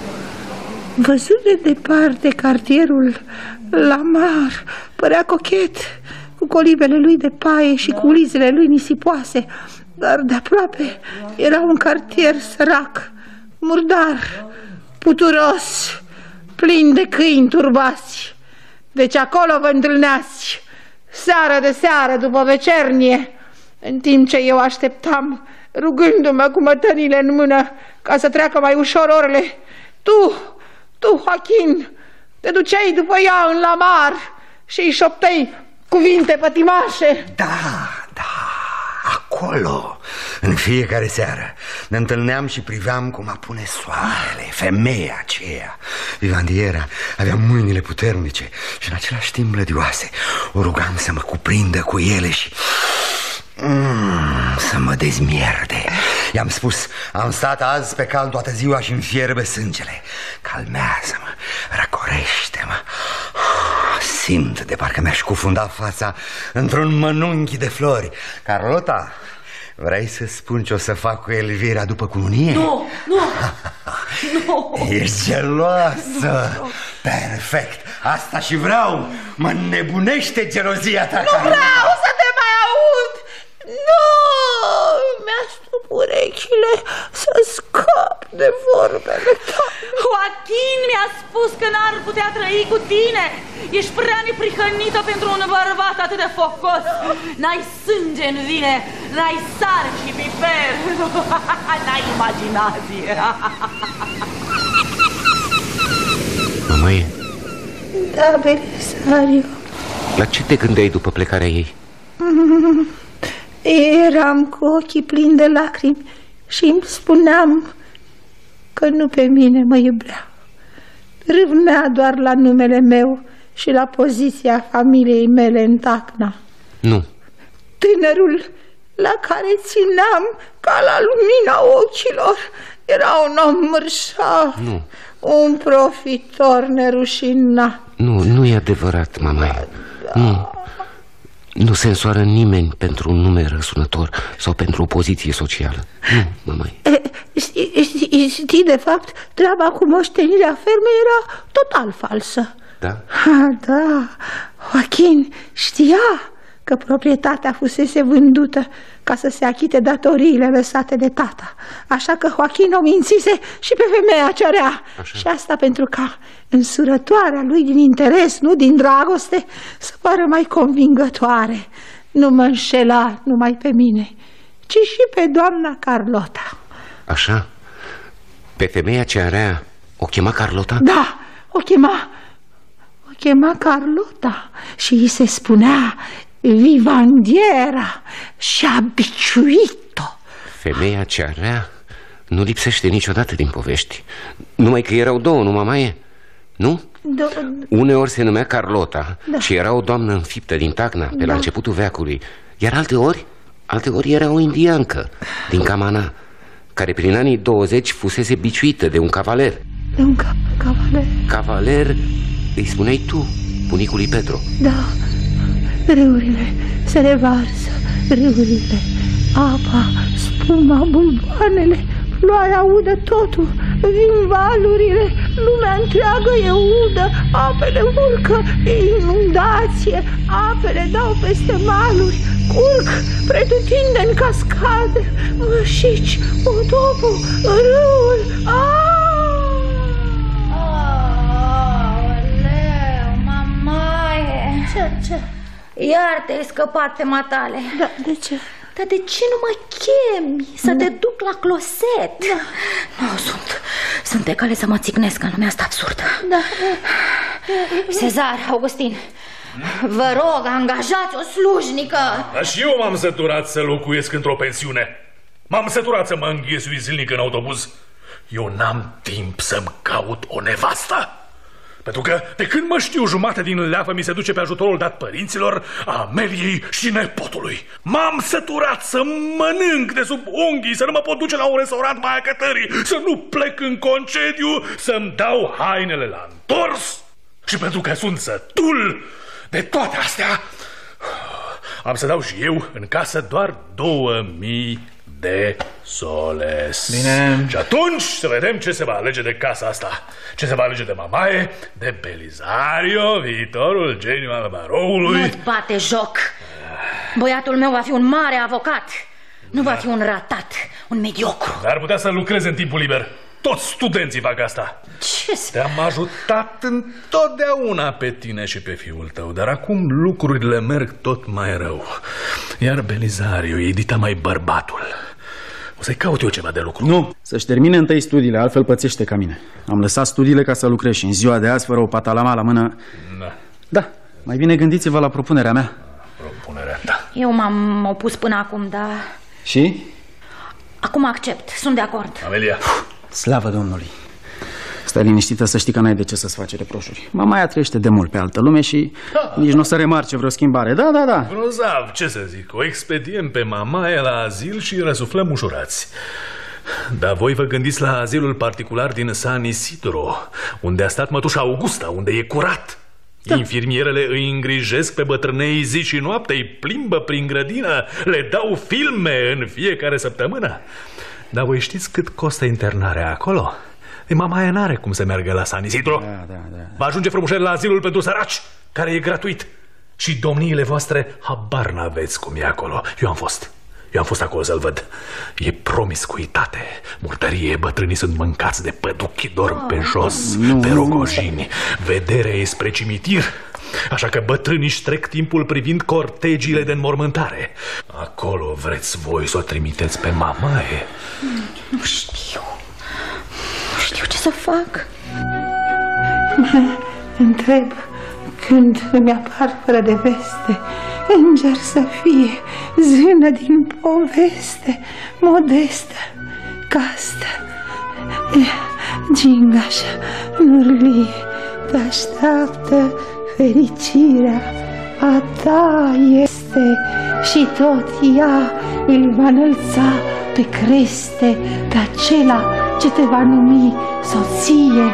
Văzut de departe cartierul la mar, părea cochet, cu colibele lui de paie și cu ulizele lui nisipoase, dar de aproape era un cartier sărac, murdar, puturos, plin de câini turbați. Deci acolo vă întâlneați, seară de seară, după vecernie, în timp ce eu așteptam, rugându-mă cu mătănile în mână, ca să treacă mai ușor orele. Tu, tu, Joachim, te duceai după ea în la mar și îi șoptei cuvinte pătimașe. Da, da, acolo, în fiecare seară, ne întâlneam și priveam cum apune soarele, femeia aceea. Vivandiera avea mâinile puternice și în același timp blădioase. O rugam să mă cuprindă cu ele și... Mm, să mă dezmierde I-am spus, am stat azi pe cal toată ziua și îmi fierbe sângele Calmează-mă, răcorește-mă Simt de parcă mi-aș cufunda fața într-un mănunchi de flori Carlota, vrei să spun ce o să fac cu Elvira după cununie? Nu, nu, nu. Ești geloasă Perfect, asta și vreau Mă nebunește gelozia ta Nu Vreau să te mai aud! Nu! Mi-aș stupat urechile să scap de vorbele tale. Joaquin mi-a spus că n-ar putea trăi cu tine. Ești prea neprihănită pentru un bărbat atât de focos. N-ai sânge în vine, n-ai sar și piper. N-ai imaginație. Mamaie, Da, Belisario, la ce te gândeai după plecarea ei? eram cu ochii plini de lacrimi și îmi spuneam că nu pe mine mă iubea. Râvnea doar la numele meu și la poziția familiei mele în Tacna. Nu, Tânărul la care țineam ca la lumina ochilor era un om mărșav, Nu. un profitor nerușinat. nu, nu e adevărat, mamaie. Nu. Nu se însoară nimeni pentru un nume răsunător sau pentru o poziție socială. Nu, mamaie. E, Știi, știi, știi, de fapt, treaba cu moștenirea fermei era total falsă. Da? Ha, da, Joaquin știa că proprietatea fusese vândută ca să se achite datoriile lăsate de tata. Așa că Joaquin o mințise și pe femeia ce rea. Și asta pentru ca însurătoarea lui din interes, nu din dragoste, să pară mai convingătoare. Nu mă înșela numai pe mine, ci și pe doamna Carlota. Așa? Pe femeia ce area o chema Carlota? Da, o chema, o chema Carlota și îi se spunea vivandiera și a biciuit-o. Femeia ce area nu lipsește niciodată din povești. Numai că erau două, nu mamaie? Nu? Do- Uneori se numea Carlota da. și era o doamnă înfiptă din Tacna, pe la începutul veacului. Iar alte ori, alte ori era o indiancă din Camana, care prin anii 20 fusese biciuită de un cavaler. de un cap cavaler. Cavaler îi spuneai tu, bunicului Petru. Da, râurile se revarsă, râurile, apa, spuma, bulboanele, ploaia udă totul, vin valurile, lumea întreagă e udă, apele urcă, e inundație, apele dau peste maluri, curg pretutindeni cascade, mășici, potopul, râul, Aoleu, mamaie Ce, ce? Iar te-ai scăpat pe matale Da, de ce? Dar de ce nu mă chemi să te duc la closet? Da. Nu, sunt, sunt pe cale să mă țicnesc în lumea asta absurdă Da, Cezar, Augustin, vă rog, angajați o slujnică Dar și eu m-am săturat să locuiesc într-o pensiune. M-am săturat să mă înghesui zilnic în autobuz. Eu n-am timp să-mi caut o nevastă. Pentru că de când mă știu jumate din leafă mi se duce pe ajutorul dat părinților, Ameliei și nepotului. M-am săturat să mănânc de sub unghii, să nu mă pot duce la un restaurant mai acătării, să nu plec în concediu, să-mi dau hainele la întors. Și pentru că sunt sătul de toate astea, am să dau și eu în casă doar 2000 de soles. Bine. Și atunci să vedem ce se va alege de casa asta. Ce se va alege de mamaie, de Belizario, viitorul geniu al baroului. Nu-ți bate joc Băiatul meu va fi un mare avocat Nu va fi un ratat, un mediocru Dar ar putea să lucreze în timpul liber. Toți studenții fac asta. Ce să... Te-am ajutat întotdeauna pe tine și pe fiul tău, dar acum lucrurile merg tot mai rău. Iar Belizario e dita mai bărbatul. O să-i caut eu ceva de lucru. Nu, să-și termine întâi studiile, altfel pățește ca mine. Am lăsat studiile ca să lucrez și în ziua de azi, fără o patalama la mână... Da, Da, mai bine gândiți-vă la propunerea mea. propunerea ta. Eu m-am opus până acum, dar Și? acum accept, sunt de acord Amelia, Slavă Domnului! Stai liniștită să știi că n-ai de ce să-ți faci reproșuri. Mamaia trăiește de mult pe altă lume și nici nu o să remarce vreo schimbare. Da, da, da. grozav, ce să zic, o expediem pe mamaie la azil și răsuflăm ușurați. Dar voi vă gândiți la azilul particular din San Isidro, unde a stat mătușa Augusta, unde e curat. Da. Infirmierele îi îngrijesc pe bătrânei zi și noapte, îi plimbă prin grădină, le dau filme în fiecare săptămână. Dar voi știți cât costă internarea acolo? E mamaia n-are cum să meargă la San Isidro. Da, da, da. Va ajunge frumușel la azilul pentru săraci, care e gratuit. Și domniile voastre habar n-aveți cum e acolo. Eu am fost. Eu am fost acolo să-l văd. E promiscuitate, murdărie, bătrânii sunt mâncați de păduchi, dorm pe jos, pe rogojini. Vederea e spre cimitir. Așa că bătrânii își trec timpul privind cortegiile de înmormântare. Acolo vreți voi să o trimiteți pe mamaie? Nu știu. Nu știu ce să fac. Întreb când îmi apar fără de veste Înger să fie, zână din poveste Modestă, castă Gingașa, nurlie Te așteaptă fericirea A ta este Și tot ea îl va înălța pe creste Pe acela ce te va numi soție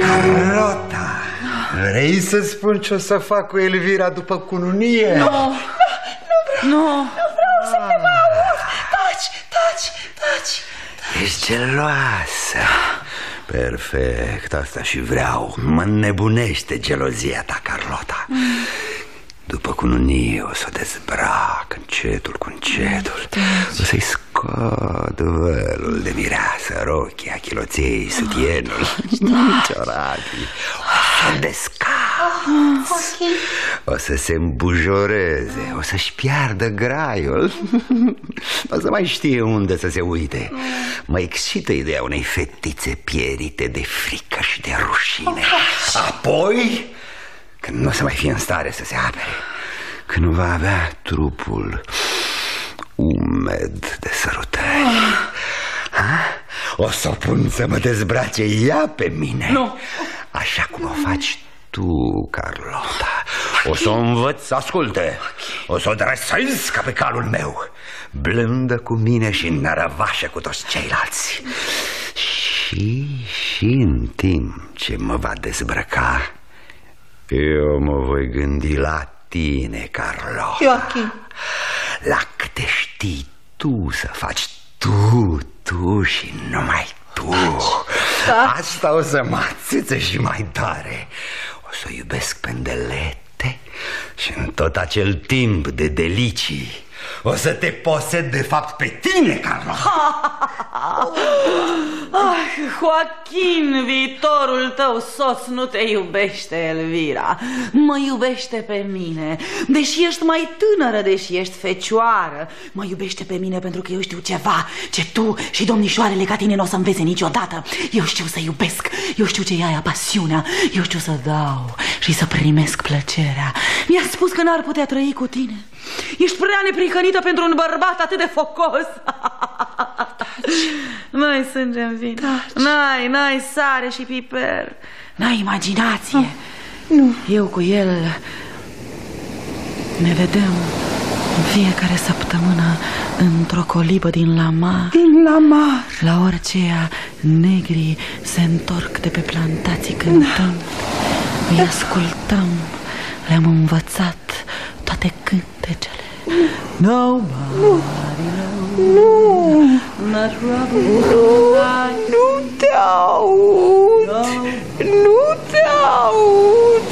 Carlota, vrei să spun ce o să fac cu Elvira după cununie? Nu, Nu, să te mai aud. Taci, taci, taci. Ești geloasă. Perfect, asta și vreau. Mă nebunește gelozia ta, Carlota. După cununie o să o dezbrac încetul cu încetul. O să-i scot vălul de mireasă, rochia, chiloței, sutienul, ciorapii. O să o descați O să se îmbujoreze, o să-și piardă graiul. O să mai știe unde să se uite. Mă excită ideea unei fetițe pierite de frică și de rușine. Apoi când nu o să mai fie în stare să se apere. Când va avea trupul umed de sărutări. Ha? O să o pun să mă dezbrace ea pe mine. Nu. Așa cum o faci tu, Carlota. O să o învăț să asculte. O să o dresez ca pe calul meu. Blândă cu mine și nărăvașă cu toți ceilalți. Și, și în timp ce mă va dezbrăca eu mă voi gândi la tine, Carlo. Joachim. La câte știi tu să faci tu, tu și numai tu. Asta o să mă atâță și mai tare. O să o iubesc pe îndelete Și în tot acel timp de delicii o să te posed de fapt pe tine, Carlo. Ah, Joachim, viitorul tău soț nu te iubește, Elvira. Mă iubește pe mine. Deși ești mai tânără, deși ești fecioară Mă iubește pe mine pentru că eu știu ceva Ce tu și domnișoarele ca tine nu o să învețe niciodată. Eu știu să iubesc, eu știu ce e aia pasiunea Eu știu să dau și să primesc plăcerea. Mi-a spus că n-ar putea trăi cu tine Ești prea neprihănită pentru un bărbat atât de focos. N-ai sânge în vin. N-ai, n-ai sare și piper. N-ai imaginație. Nu. Eu cu el Ne vedem în fiecare săptămână Într-o colibă din Lamar Din la mar. La ora aceea negrii se întorc de pe plantații cântând. Îi ascultăm Le-am învățat toate cântecele. Nobody Nu, not rubber nu. te aud. Nu te aud.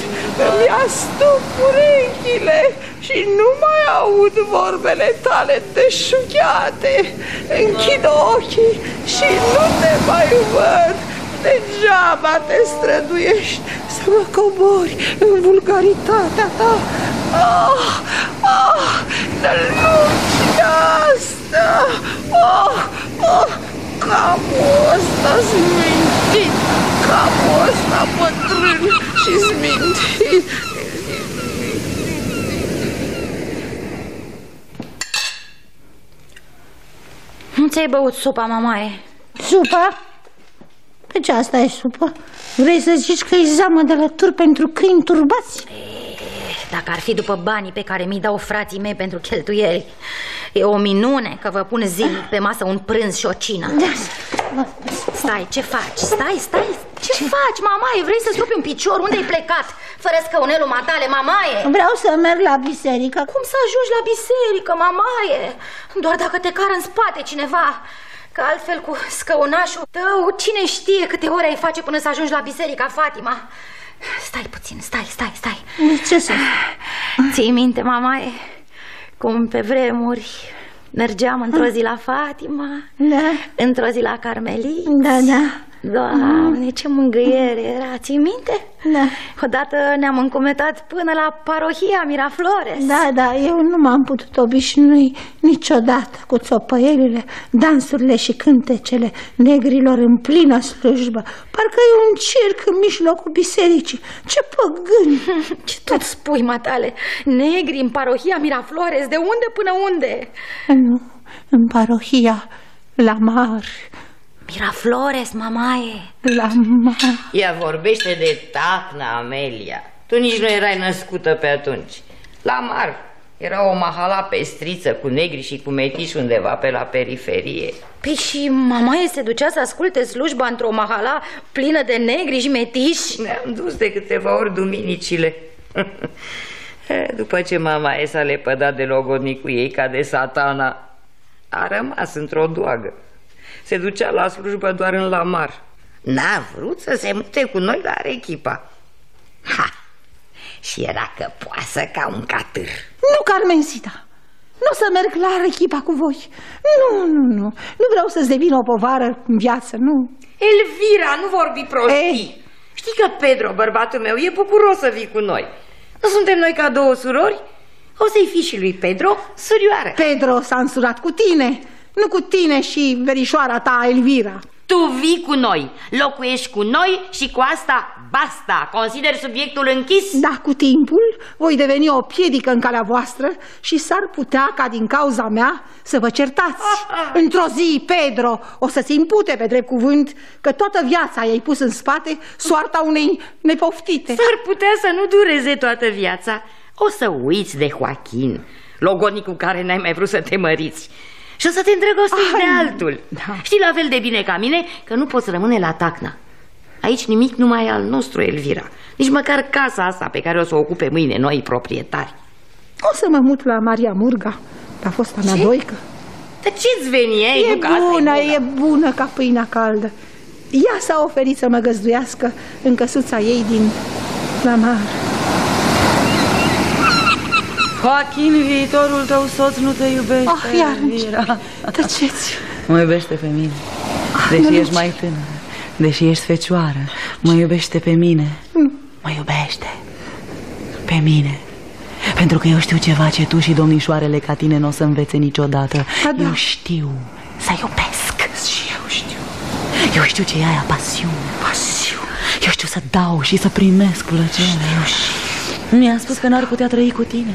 Îmi astup urechile și nu mai aud vorbele tale deșughiate Închid ochii și nu te mai văd. Degeaba te străduiești să mă cobori în vulgaritatea ta Ah, ah, nălucea asta Ah, ah, capul ăsta smintit Capul ăsta bătrân și smintit Nu ți-ai băut supa, mamaie? Supa? Pe ce asta e supă? Vrei să zici că e zamă de la tur pentru câini turbați? Dacă ar fi după banii pe care mi-i dau frații mei pentru cheltuieli E o minune că vă pun zilnic pe masă un prânz și o cină Stai, ce faci? Stai, stai Ce, faci, mamaie? Vrei să-ți rupi un picior? Unde ai plecat? Fără scăunelul matale, mamaie? Vreau să merg la biserică Cum să ajungi la biserică, mamaie? Doar dacă te cară în spate cineva Că altfel cu scăunașul tău Cine știe câte ore ai face până să ajungi la biserica Fatima Stai puțin, stai, stai, stai Ce să Ții minte, mamaie, cum pe vremuri mergeam într-o zi la Fatima, Da. într-o zi la Carmelit. Da, da. Doamne, ce mângâiere era, ții minte? Da. Odată ne-am încumetat până la parohia Miraflores Da, da, eu nu m-am putut obișnui niciodată cu țopăielile, dansurile și cântecele negrilor în plină slujbă. Parcă e un circ în mijlocul bisericii. Ce păgâni! Ce tot spui, matale? Negri în parohia Miraflores, de unde până unde? Nu, în parohia la mar, Miraflores, mamaie la mar. Ea vorbește de tacna, Amelia. Tu nici nu erai născută pe atunci. La mar. Era o mahala pestriță cu negri și cu metiși undeva pe la periferie. Păi și mamaie se ducea să asculte slujba într-o mahala plină de negri și metiși? Ne-am dus de câteva ori duminicile. După ce mama e s-a lepădat de logodnicul ei ca de satana, a rămas într-o doagă. Se ducea la slujbă doar în lamar. N-a vrut să se mute cu noi la Arechipa. Ha! Și era căpoasă ca un catâr. Nu, Carmensita, nu o să merg la echipa cu voi. Nu, nu, nu, nu vreau să-ți devin o povară în viață, nu. Elvira, nu vorbi prostii. Ei. Știi că Pedro, bărbatul meu, e bucuros să vii cu noi. Nu suntem noi ca două surori? O să-i fi și lui Pedro surioară. Pedro s-a însurat cu tine, nu cu tine și verișoara ta, Elvira. Tu vii cu noi, locuiești cu noi și cu asta basta. Consider subiectul închis? Da, cu timpul voi deveni o piedică în calea voastră și s-ar putea ca din cauza mea să vă certați. Într-o zi, Pedro, o să-ți impute pe drept cuvânt că toată viața i-ai pus în spate soarta unei nepoftite. S-ar putea să nu dureze toată viața. O să uiți de Joaquin, logonicul care n-ai mai vrut să te măriți. Și o să te îndrăgostești Ai, de altul. da. Știi la fel de bine ca mine că nu poți rămâne la Tacna. Aici nimic nu mai e al nostru, Elvira. Nici măcar casa asta pe care o să o ocupe mâine noi proprietari. O să mă mut la Maria Murga, la fosta mea Ce? doică. Dar ce-ți veni ei? E nu că asta bună, e e bună ca pâinea caldă. Ea s-a oferit să mă găzduiască în căsuța ei din la mar. Joaquin, viitorul tău soț nu te iubește, Ah, iar Elvira. Tăceți! Mă iubește pe mine, deși ești mai tânără, deși ești fecioară, mă iubește pe mine. Mă iubește pe mine. Pentru că eu știu ceva ce tu și domnișoarele ca tine nu o să învețe niciodată. Da, da. Eu știu să iubesc. Și eu știu. Eu știu ce e aia pasiune. Pasiune. Eu știu să dau și să primesc plăcere. Eu știu. Mi-a spus că n-ar putea trăi cu tine.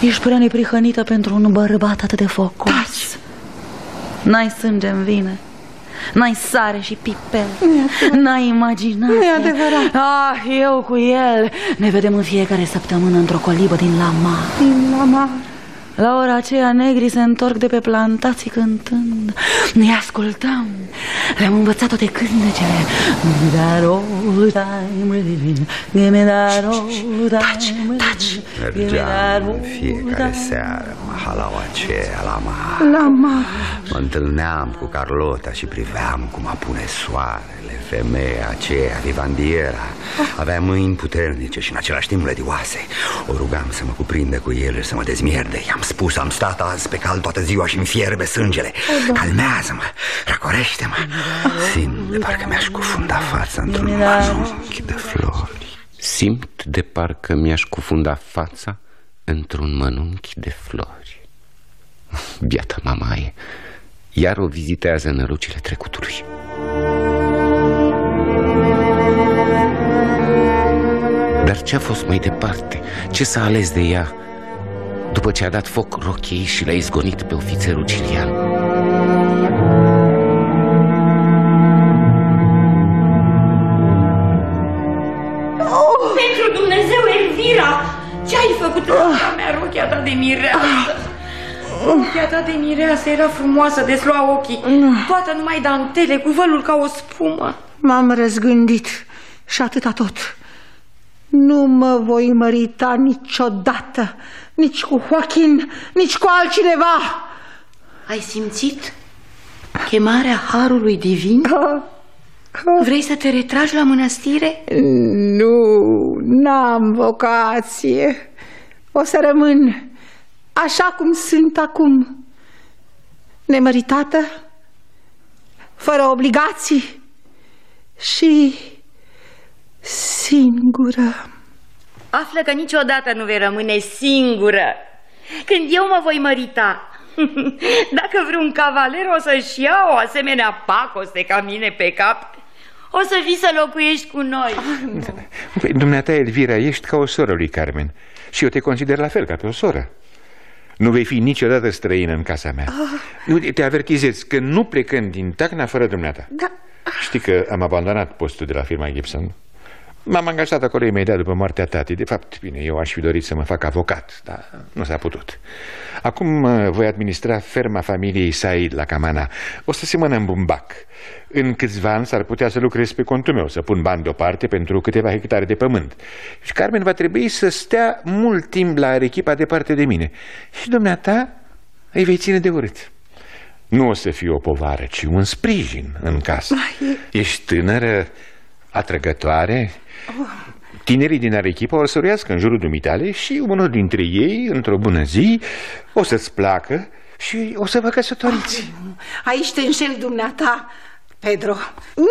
Ești prea neprihănită pentru un bărbat atât de focos. N-ai sânge în vine. N-ai sare și pipel N-ai imaginație Nu e adevărat. Ah, eu cu el Ne vedem în fiecare săptămână într-o colibă din Lama Din la mar. La ora aceea negrii se întorc de pe plantații cântând. Ne ascultăm. Le-am învățat toate cântecele. Give me that old time rhythm Give me that old time rhythm Give me that Mergeam în old fiecare time seară în mahalaua aceea la mar La mar. Mă întâlneam cu Carlota și priveam cum apune soarele Femeia aceea, vivandiera Avea mâini puternice și în același timp lădioase. O rugam să mă cuprinde cu ele și să mă dezmierde. I-am spus, am stat azi pe cal toată ziua și-mi fierbe sângele. Calmează-mă, răcorește-mă. Simt de parcă mi-aș cufunda fața într-un mănunchi de flori. Simt de parcă mi-aș cufunda fața într-un mănunchi de flori. Biata mamaie, iar o vizitează nălucile trecutului. Dar ce a fost mai departe? Ce s-a ales de ea după ce a dat foc rochiei și l-a izgonit pe ofițerul Cilian? Pentru Dumnezeu, Elvira! Ce ai făcut în rochia mea, rochia ta de mireasă? Rochia ta de mireasă era frumoasă de sloa ochii Toată numai dantele, cu vălul ca o spumă M-am răzgândit și atâta tot. Nu mă voi mărita niciodată, nici cu Joaquin, nici cu altcineva. Ai simțit chemarea Harului Divin? Vrei să te retragi la mănăstire? Nu, n-am vocație. o să rămân așa cum sunt acum, nemăritată, fără obligații și singură. Află că niciodată nu vei rămâne singură. Când eu mă voi mărita, dacă vreun cavaler o să-și ia o asemenea pacoste ca mine pe cap, o să vii să locuiești cu noi. Păi, dumneata, Elvira, ești ca o soră lui Carmen și eu te consider la fel ca pe o soră. Nu vei fi niciodată străină în casa mea. Eu te avertizez că nu plecând din Tacna fără dumneata. Da. Știi că am abandonat postul de la firma Gibson. M-am angajat acolo imediat după moartea tatei. De fapt, bine, eu aș fi dorit să mă fac avocat, dar nu s-a putut. Acum uh, voi administra ferma familiei Said la Camana. O să semănă în bumbac. În câțiva ani s-ar putea să lucrez pe contul meu, să pun bani deoparte pentru câteva hectare de pământ. Și Carmen va trebui să stea mult timp la echipa departe de mine. Și dumneata îi vei ține de urât. Nu o să fie o povară, ci un sprijin în casă. Ești tânără, atrăgătoare. Tinerii din Arechipa o să ruiască în jurul dumitale și unul dintre ei, într-o bună zi, o să-ți placă și o să vă căsătoriți. Aici te înșeli dumneata, Pedro.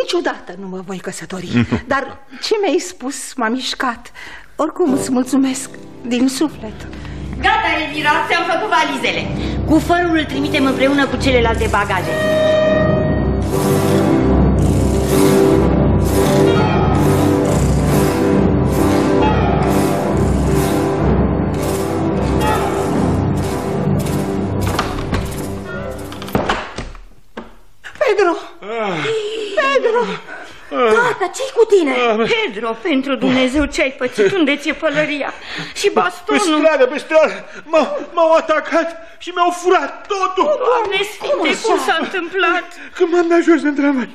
Niciodată nu mă voi căsători. Dar ce mi-ai spus m-a mișcat. Oricum îți mulțumesc din suflet. Gata, Elvira, ți-am făcut valizele. Cu fărul îl trimitem împreună cu celelalte bagaje. Pedro! Pedro! Tata, ce-i cu tine? Pedro, pentru Dumnezeu ce-ai pățit? Unde ți-e pălăria? Și Pe bastonul? stradă, pe stradă, m-au atacat și mi-au furat totul. Doamne Sfinte, cum s-a întâmplat? Când m-am dat jos în tramvai,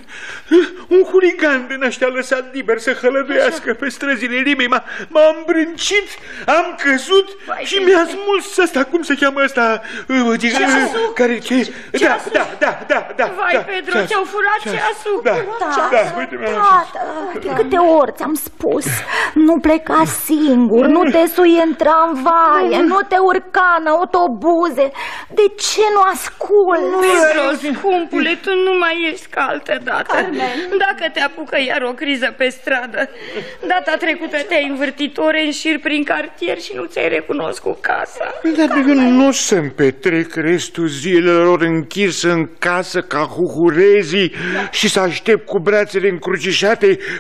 un huligan din ăștia lăsat liber să hălăduiască pe străzile limei m-a, m-a îmbrâncit, am căzut Vai și de mi-a mine. smuls ăsta, cum se cheamă ăsta? uh, uh, Ceasul? Care, ce? Da, Ceasul? da, da, da, da. Vai, da, Pedro, ceasul, ți-au furat ceasul. Da, Tata, da, uite, mi-a tata, de câte ori ți-am spus Nu pleca singur, nu te sui în tramvaie Nu te urca în autobuze De ce nu ascult? Pedro, scumpule, tu nu mai ești ca altă dată. Dacă te apucă iar o criză pe stradă. Data trecută te-ai învârtit ore în șir prin cartier și nu ți-ai recunoscut casa. Dar eu nu o să-mi petrec restul zilelor închis în casă ca huhurezii și să aștept cu brațele încrucișate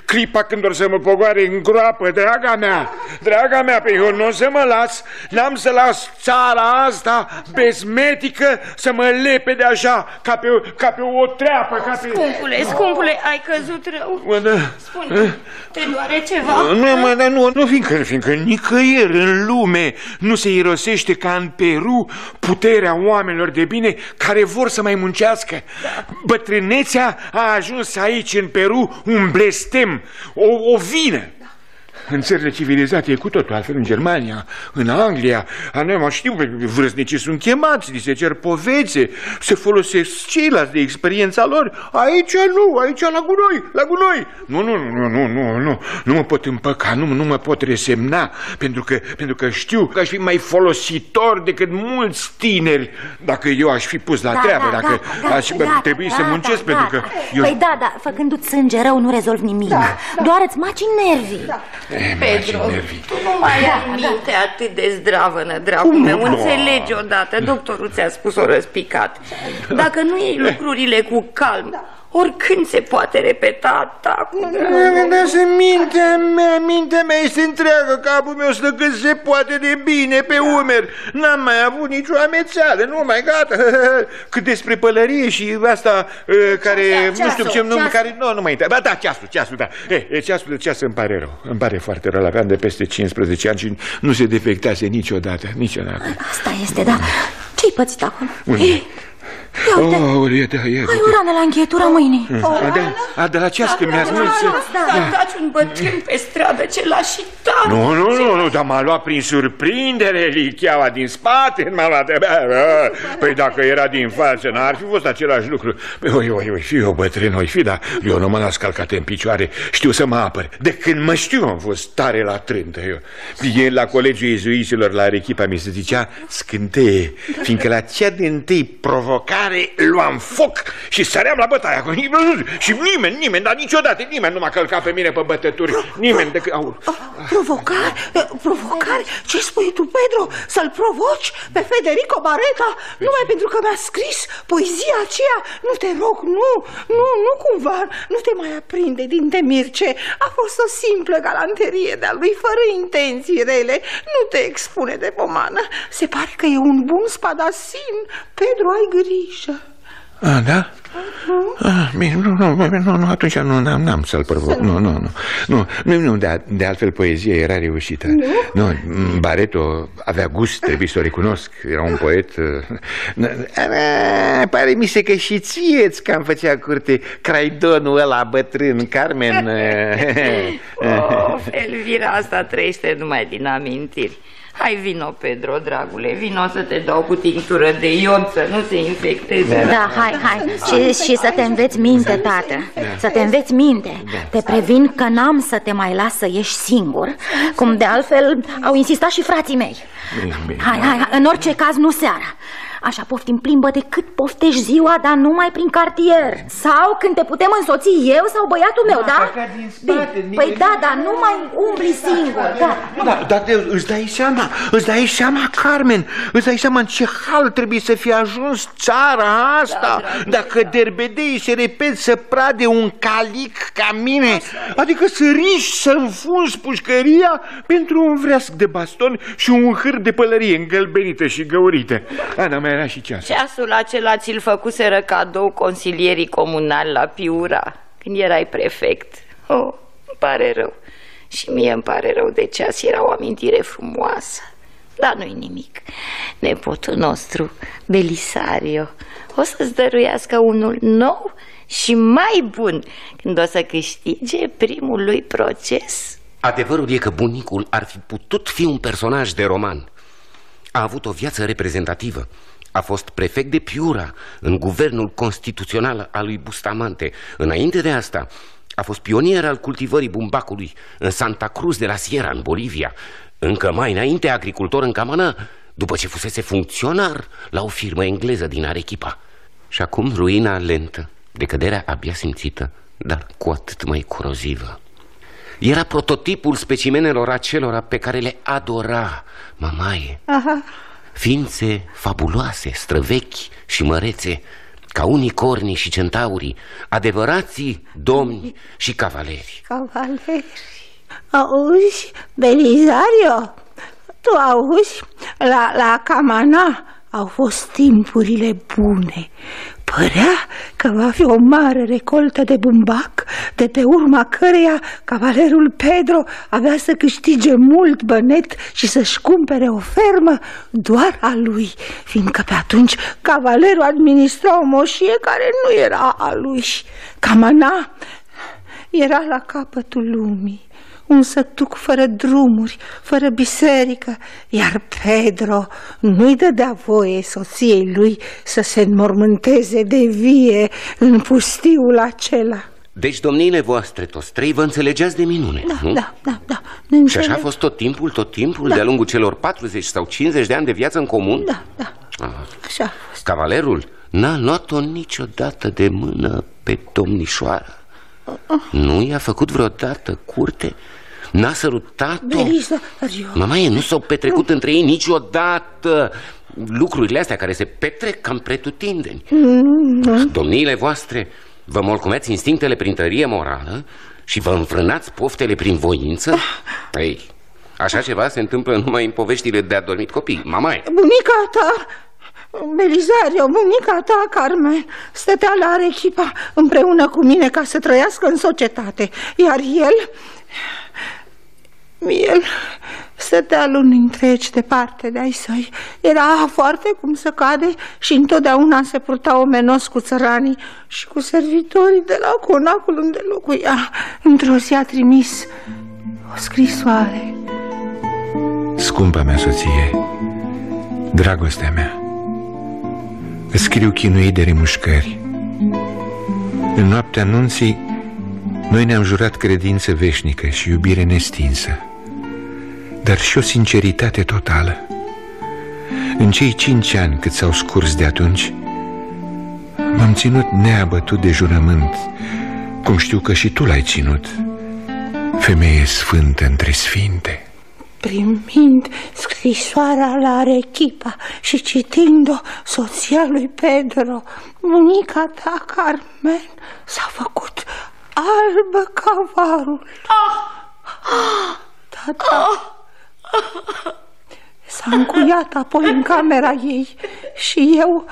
clipa când or să mă pogoare în groapă, draga mea, draga mea, pe eu nu o să mă las, n-am să las țara asta bezmetică să mă lepede așa, ca pe, ca pe o treapă, ca pe... Scumpule, scumpule, ai căzut rău. Mă, da. Spune, te doare ceva? Nu, mă, dar nu, nu fiindcă, fiindcă nicăieri în lume nu se irosește ca în Peru puterea oamenilor de bine care vor să mai muncească. Bătrânețea a ajuns aici în Peru un blestem, o, o vină. În țările civilizate e cu totul altfel, în Germania, în Anglia, a noi mă știu, vrăznicii sunt chemați, li se cer povețe, se folosesc ceilalți de experiența lor. Aici nu, aici la gunoi, la gunoi. Nu, nu, nu, nu, nu, nu, nu mă pot împăca, nu, nu mă pot resemna, pentru că, pentru că știu că aș fi mai folositor decât mulți tineri dacă eu aș fi pus la treabă, dacă aș trebui să muncesc, pentru că eu... Păi da, da, făcându-ți sânge rău nu rezolvi nimic. Doar îți maci nervii. Eh, Pedro, m-aș enervi. tu nu mai ai minte atât de zdravănă, dragul meu. Înțelegi odată, doctorul ți-a spus-o răspicat. Dacă nu iei lucrurile cu calm, oricând se poate repeta atacul. Dar să mintea mea, mintea mea este întreagă, capul meu stă cât se poate de bine pe umeri. N-am mai avut nicio amețeală, nu mai gata. Cât despre pălărie și asta uh, care, nu știu ce, nu, care, nu, nu mai intră. Ba da, ceasul, ceasul, da. E, e, ceasul de ceas îmi pare rău, îmi pare foarte rău. L-aveam de peste 15 ani și nu se defectase niciodată, niciodată. Asta este, da Ce-ai pățit acum? Unde? Oh, e, da, e, Ai o rană la încheietura mâinii. a, de, a, de la ceas când mi-a spus... Da, taci un bătrân pe stradă ce l-a și dat. Nu, nu, nu, nu, dar m-a luat prin surprindere licheaua din spate, m-a luat... Păi dacă era din față, n-ar fi fost același lucru. Păi, oi, oi, oi, fi eu bătrân, oi fi, dar eu nu mă las calcate în picioare, știu să mă apăr. De când mă știu am fost tare la trântă eu. Ieri la colegiul ezuiților la Arechipa mi se zicea scânteie, fiindcă la cea din tâi provocare luam foc și săream la bătaia. Și nimeni, nimeni, dar niciodată nimeni nu m-a călcat pe mine pe bătături. Nimeni decât... Au, Provocare? Provocare? Ce spui tu, Pedro? Să-l provoci pe Federico Bareta? Numai pentru că mi-a scris poezia aceea? Nu te rog, nu, nu, nu cumva, nu te mai aprinde din temirce. A fost o simplă galanterie de-a lui, fără intenții rele. Nu te expune de pomană. Se pare că e un bun spadasin. Pedro, ai grijă. A, da? Ah, bine, nu, nu, nu, nu, atunci nu, n-am, n-am să-l provoc, nu, nu, nu, nu, nu, nu de, de altfel poezia era reușită. Nu? nu Bareto avea gust, trebuie să o recunosc, era un poet. Uh, pare mi se că și ție îți cam făcea curte craidonul ăla bătrân, Carmen. of, Elvira asta trăiește numai din amintiri. Hai vino, Pedro, dragule, vino să te dau cu tinctură de iod să nu se infecteze. Da, hai, hai. Și, și să te înveți minte, tată. Să te înveți minte. Te previn că n-am să te mai las să ieși singur, cum de altfel au insistat și frații mei. Hai, hai, hai, în orice caz nu seara. Așa poftim plimbă de cât poftești ziua, dar numai prin cartier. Sau când te putem însoți eu sau băiatul meu, da? din spate, Bine. Păi da, dar nu mai umbli singur, da. Da, dar te- îți dai seama, îți dai seama, Carmen, îți dai seama în ce hal trebuie să fie ajuns țara asta Dacă derbedeii se repet să prade un calic ca mine Adică să riști să înfunzi pușcăria pentru un vreasc de baston și un hâr de pălărie îngălbenită și găurită Ana, mai era și ceasul Ceasul acela ți-l făcuseră cadou consilierii comunali la Piura, când erai prefect. Oh, îmi pare rău. Și mie îmi pare rău de ceas, era o amintire frumoasă. Dar nu-i nimic. Nepotul nostru, Belisario, o să-ți dăruiască unul nou și mai bun când o să câștige primul lui proces. Adevărul e că bunicul ar fi putut fi un personaj de roman. A avut o viață reprezentativă. A fost prefect de Piura în guvernul constituțional al lui Bustamante. Înainte de asta, a fost pionier al cultivării bumbacului în Santa Cruz de la Sierra, în Bolivia. Încă mai înainte, agricultor în Camana, după ce fusese funcționar la o firmă engleză din Arechipa. Și acum ruina lentă, decăderea abia simțită, dar cu atât mai corozivă. Era prototipul specimenelor acelora pe care le adora mamaie. Aha. Ființe fabuloase, străvechi și mărețe, ca unicornii și centaurii, adevărații domni și cavaleri. Cavaleri. Auzi, Belizario, tu auzi, la, la Camana au fost timpurile bune. Părea că va fi o mare recoltă de bumbac, de pe urma căreia cavalerul Pedro avea să câștige mult bănet și să-și cumpere o fermă doar a lui, fiindcă pe atunci cavalerul administra o moșie care nu era a lui. Camana era la capătul lumii un sătuc fără drumuri, fără biserică, iar Pedro nu-i dădea voie soției lui să se înmormânteze de vie în pustiul acela. Deci, domniile voastre, toți trei, vă înțelegeați de minune, Da, nu? da, da, da. Ne Și așa a înțeleg. fost tot timpul, tot timpul, Da. de-a lungul celor 40 sau 50 de ani de viață în comun? Da, da, Ah. așa a fost. Cavalerul n-a luat-o niciodată de mână pe domnișoară. Nu i-a făcut vreodată curte? N-a sărutat-o? Belisario. Mamaie, nu s-au petrecut între ei niciodată lucrurile astea care se petrec cam pretutindeni. Domniile voastre, vă molcumeați instinctele prin tărie morală și vă înfrânați poftele prin voință? Ei, așa ceva se întâmplă numai în poveștile de adormit copii. Mamaie, Bunica ta, Belisario, bunica ta, Carmen, stătea la Arechipa împreună cu mine ca să trăiască în societate, iar el... El stătea luni întregi departe de ai săi. Era foarte cum să cade și întotdeauna se purta omenos cu țăranii și cu servitorii de la conacul unde locuia. Într-o zi a trimis o scrisoare. Scumpa mea soție, dragostea mea, îți scriu chinuit de remușcări. În noaptea anunții, noi ne-am jurat credință veșnică și iubire nestinsă, dar și o sinceritate totală. În cei cinci ani cât s-au scurs de atunci, m-am ținut neabătut de jurământ, cum știu că și tu l-ai ținut, femeie sfântă între sfinte. Primind scrisoarea la Arechipa și citind-o soția lui Pedro, bunica ta, Carmen, s-a făcut albă ca varul. Tata s-a încuiat apoi în camera ei și eu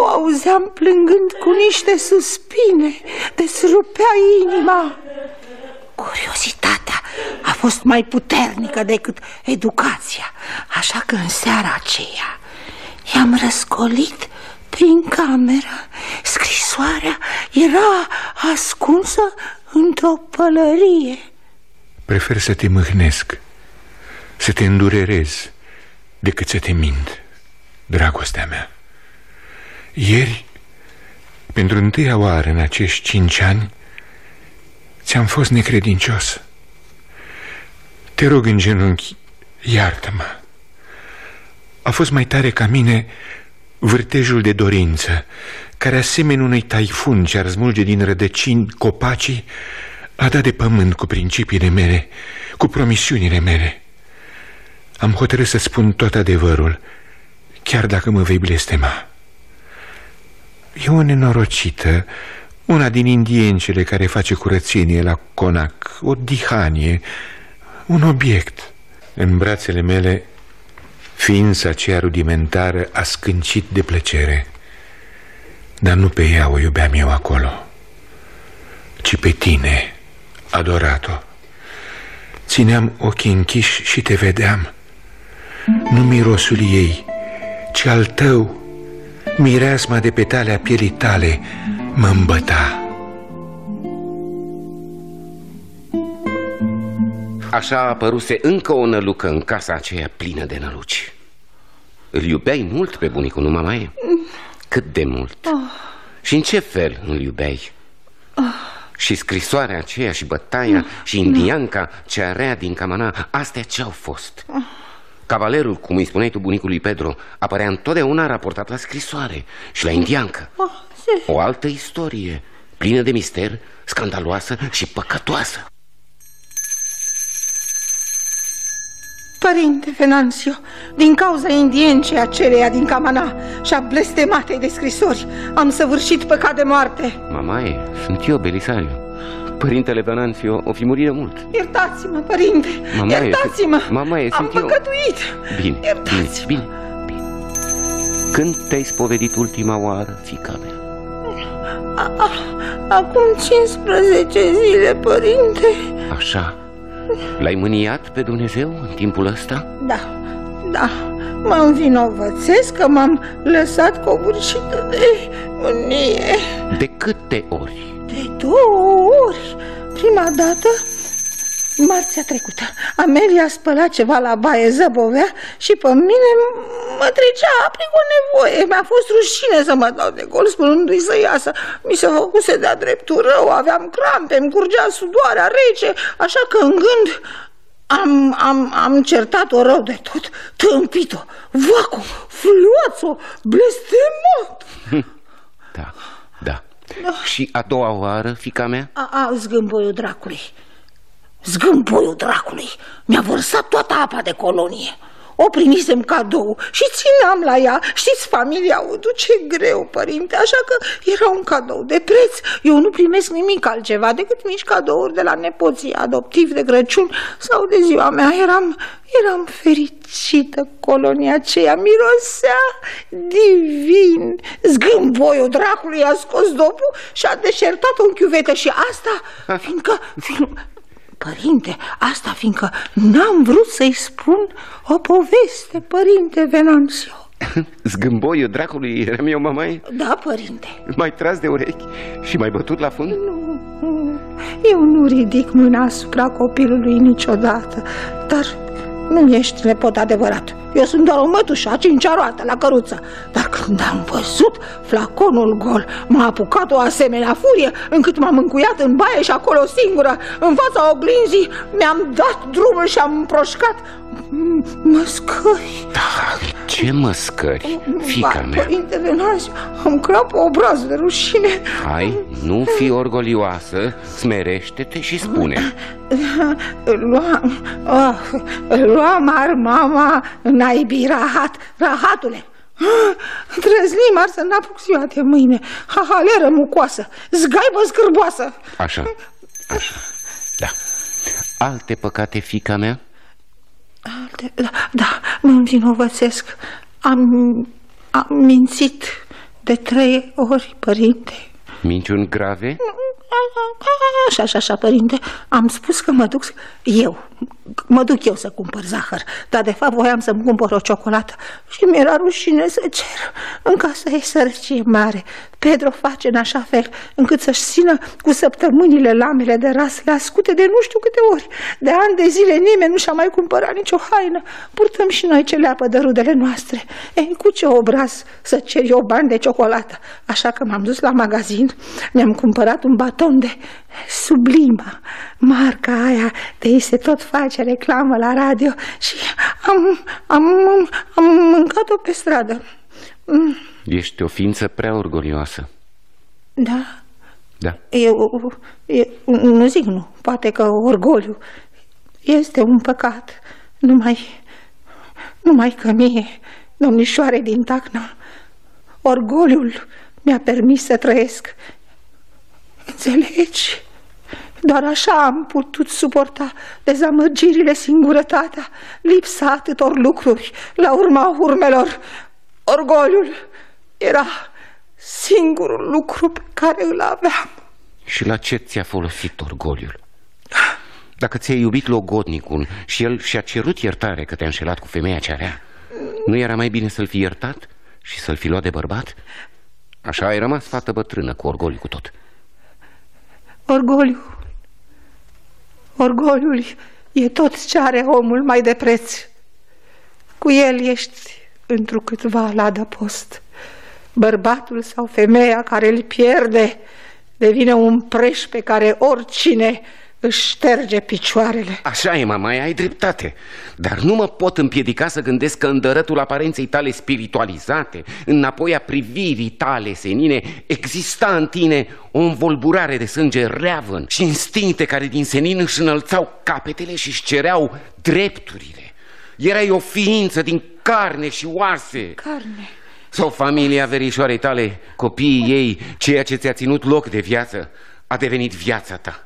o auzeam plângând cu niște suspine, desrupea inima. Curiozitatea a fost mai puternică decât educația, așa că în seara aceea i-am răscolit prin cameră. Scrisoarea era ascunsă într-o pălărie. Prefer să te mâhnesc, să te îndurerez, decât să te mint, dragostea mea. Ieri, pentru întâia oară în acești cinci ani, ți-am fost necredincios. Te rog în genunchi, iartă-mă. A fost mai tare ca mine vârtejul de dorință, care asemenea unui taifun ce ar smulge din rădăcini copacii, a dat de pământ cu principiile mele, cu promisiunile mele. Am hotărât să spun tot adevărul, chiar dacă mă vei blestema. E o nenorocită, una din indiencele care face curățenie la conac, o dihanie, un obiect. În brațele mele, ființa aceea rudimentară a scâncit de plăcere. Dar nu pe ea o iubeam eu acolo, ci pe tine, adorat-o. Țineam ochii închiși și te vedeam. Nu mirosul ei, ci al tău, mireasma de petale a pielii tale mă îmbăta. Așa apăruse încă o nălucă în casa aceea plină de năluci. Îl iubeai mult pe bunicul, nu mamaie? Cât de mult? Oh. Și în ce fel îl iubeai? Și scrisoarea aceea și bătaia și indianca ce area din Camana, astea ce au fost? Cavalerul, cum îi spuneai tu bunicului Pedro, apărea întotdeauna raportat la scrisoare și la indiancă. O altă istorie, plină de mister, scandaloasă și păcătoasă. Părinte Venanțio, din cauza indiencei aceleia din Camana și a blestematei de scrisori, am săvârșit păcat de moarte. Mamaie, sunt eu, Belisario. Părintele Venanțio o fi murit de mult. Iertați-mă, părinte, Mamaie, iertați-mă. Mamaie, Am sunt eu. păcătuit. Bine, bine, Iertați-mă. bine, bine. Când te-ai spovedit ultima oară, fica mea? A- a- Acum 15 zile, părinte. Așa. L-ai mâniat pe Dumnezeu în timpul ăsta? Da, da, mă învinovățesc că m-am lăsat covârșită de mânie. De câte ori? De două ori. Prima dată, marțea trecută, Amelia a spălat ceva la baie, zăbovea și pe mine mă trecea aprig o nevoie. Mi-a fost rușine să mă dau de gol spunându-i să iasă. Mi se făcuse de-a dreptul rău, aveam crampe, îmi curgea sudoarea rece, așa că în gând am, am, am certat-o rău de tot, tâmpit-o, vacu, fluaț-o, blestemat. Da, da. Și a doua oară, fica mea? A, a, zgâmboiul dracului. Zgâmboiul dracului mi-a vărsat toată apa de colonie. O primisem cadou și țineam la ea. Știți, familia o duce greu, părinte, așa că era un cadou de preț. Eu nu primesc nimic altceva decât mici cadouri de la nepoții adoptivi de Crăciun sau de ziua mea. Eram, eram fericită, colonia aceea mirosea divin. Zgâmboiul dracului a scos dopul și a deșertat-o în chiuvetă și asta, fiindcă, fiindcă Părinte, asta fiindcă n-am vrut să-i spun o poveste, părinte Venanțio. Zgâmboiul dracului eram eu, mamaie? Da, părinte. Mai tras de urechi și mai bătut la fund? Nu, eu nu ridic mâna asupra copilului niciodată, dar nu ești nepot adevărat. Eu sunt doar o mătușă a cincea roată la căruță. Dar când am văzut flaconul gol, m-a apucat o asemenea furie încât m-am încuiat în baie și acolo singură, în fața oglinzii, mi-am dat drumul și am împroșcat măscări. Da, ce măscări, fica Ba, mea? Părinte Venanțiu, am creat pe obraz de rușine. Hai, nu fi orgolioasă, smerește-te și spune. Luam, oh, luam ar mama naibii rahat, rahatule. Trăzlim ar să n-apuc ziua de mâine Hahaleră mucoasă, zgaibă scârboasă Așa, așa, da. Alte păcate, fica mea? Alte, da, da, mă învinovățesc Am, am mințit de trei ori, părinte Minciuni grave? Așa, așa, așa, părinte Am spus că mă duc eu Mă duc eu să cumpăr zahăr Dar de fapt voiam să-mi cumpăr o ciocolată Și mi-era rușine să cer. În casa ei sărăcie mare. Pedro face în așa fel Încât să-și țină cu săptămânile lamele de rasle Ascute de nu știu câte ori. De ani de zile nimeni nu și-a mai cumpărat nicio haină. Purtăm și noi ce leapă de rudele noastre. Ei, cu ce obraz să cer eu bani de ciocolată? Așa că m-am dus la magazin Mi-am cumpărat un baton de Sublima Marca aia de ei se tot face reclamă la radio Și am, am, am mâncat-o pe stradă Mm, Ești o ființă prea orgolioasă. Da, Da. eu, eu nu zic nu Poate că orgoliu este un păcat Numai, numai că mie, domnișoare din Tacna Orgoliul mi-a permis să trăiesc Înțelegi? Doar așa am putut suporta dezamăgirile, singurătatea, lipsa atâtor lucruri, la urma urmelor. Orgoliul era singurul lucru pe care îl aveam. Și la ce ți-a folosit orgoliul? Dacă ți-ai iubit logodnicul și el și-a cerut iertare că te-a înșelat cu femeia cea rea, nu era mai bine să-l fi iertat și să-l fi luat de bărbat? Așa ai rămas fată bătrână cu orgoliu cu tot. Orgoliul, orgoliul e tot ce are omul mai de preț. Cu el ești întrucâtva la adăpost. Bărbatul sau femeia care îl pierde devine un preș pe care oricine își șterge picioarele. Așa e, mama, ai dreptate. Dar nu mă pot împiedica să gândesc că în dărătul aparenței tale spiritualizate, înapoi a privirii tale senine, exista în tine o învolburare de sânge reavăn și instincte care din senin își înălțau capetele și își cereau drepturile. Erai o ființă din carne și oase. Carne. Sau familia verișoarei tale, copiii ei, ceea ce ți-a ținut loc de viață, a devenit viața ta.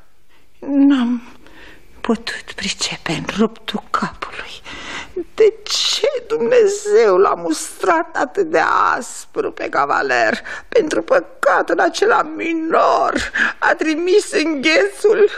N-am putut pricepe în ruptul capului. De ce Dumnezeu l-a mustrat atât de aspru pe cavaler? Pentru păcatul acela minor a trimis înghețul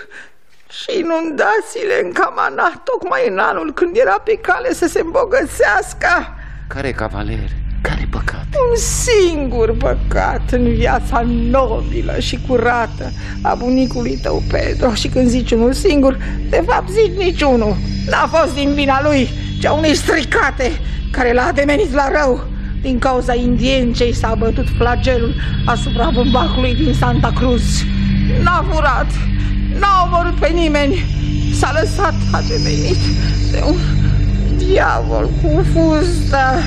și inundațiile în Camana, tocmai în anul când era pe cale să se îmbogățească. Care cavaler? Care păcat? Un singur păcat în viața nobilă și curată a bunicului tău, Pedro. Și când zici unul singur, de fapt zici niciunul. N-a fost din vina lui, ci a unei stricate care l-a ademenit la rău. Din cauza indiencei s-a bătut flagelul asupra bumbacului din Santa Cruz. N-a furat, n-a omorât pe nimeni. S-a lăsat ademenit de un diavol cu fustă.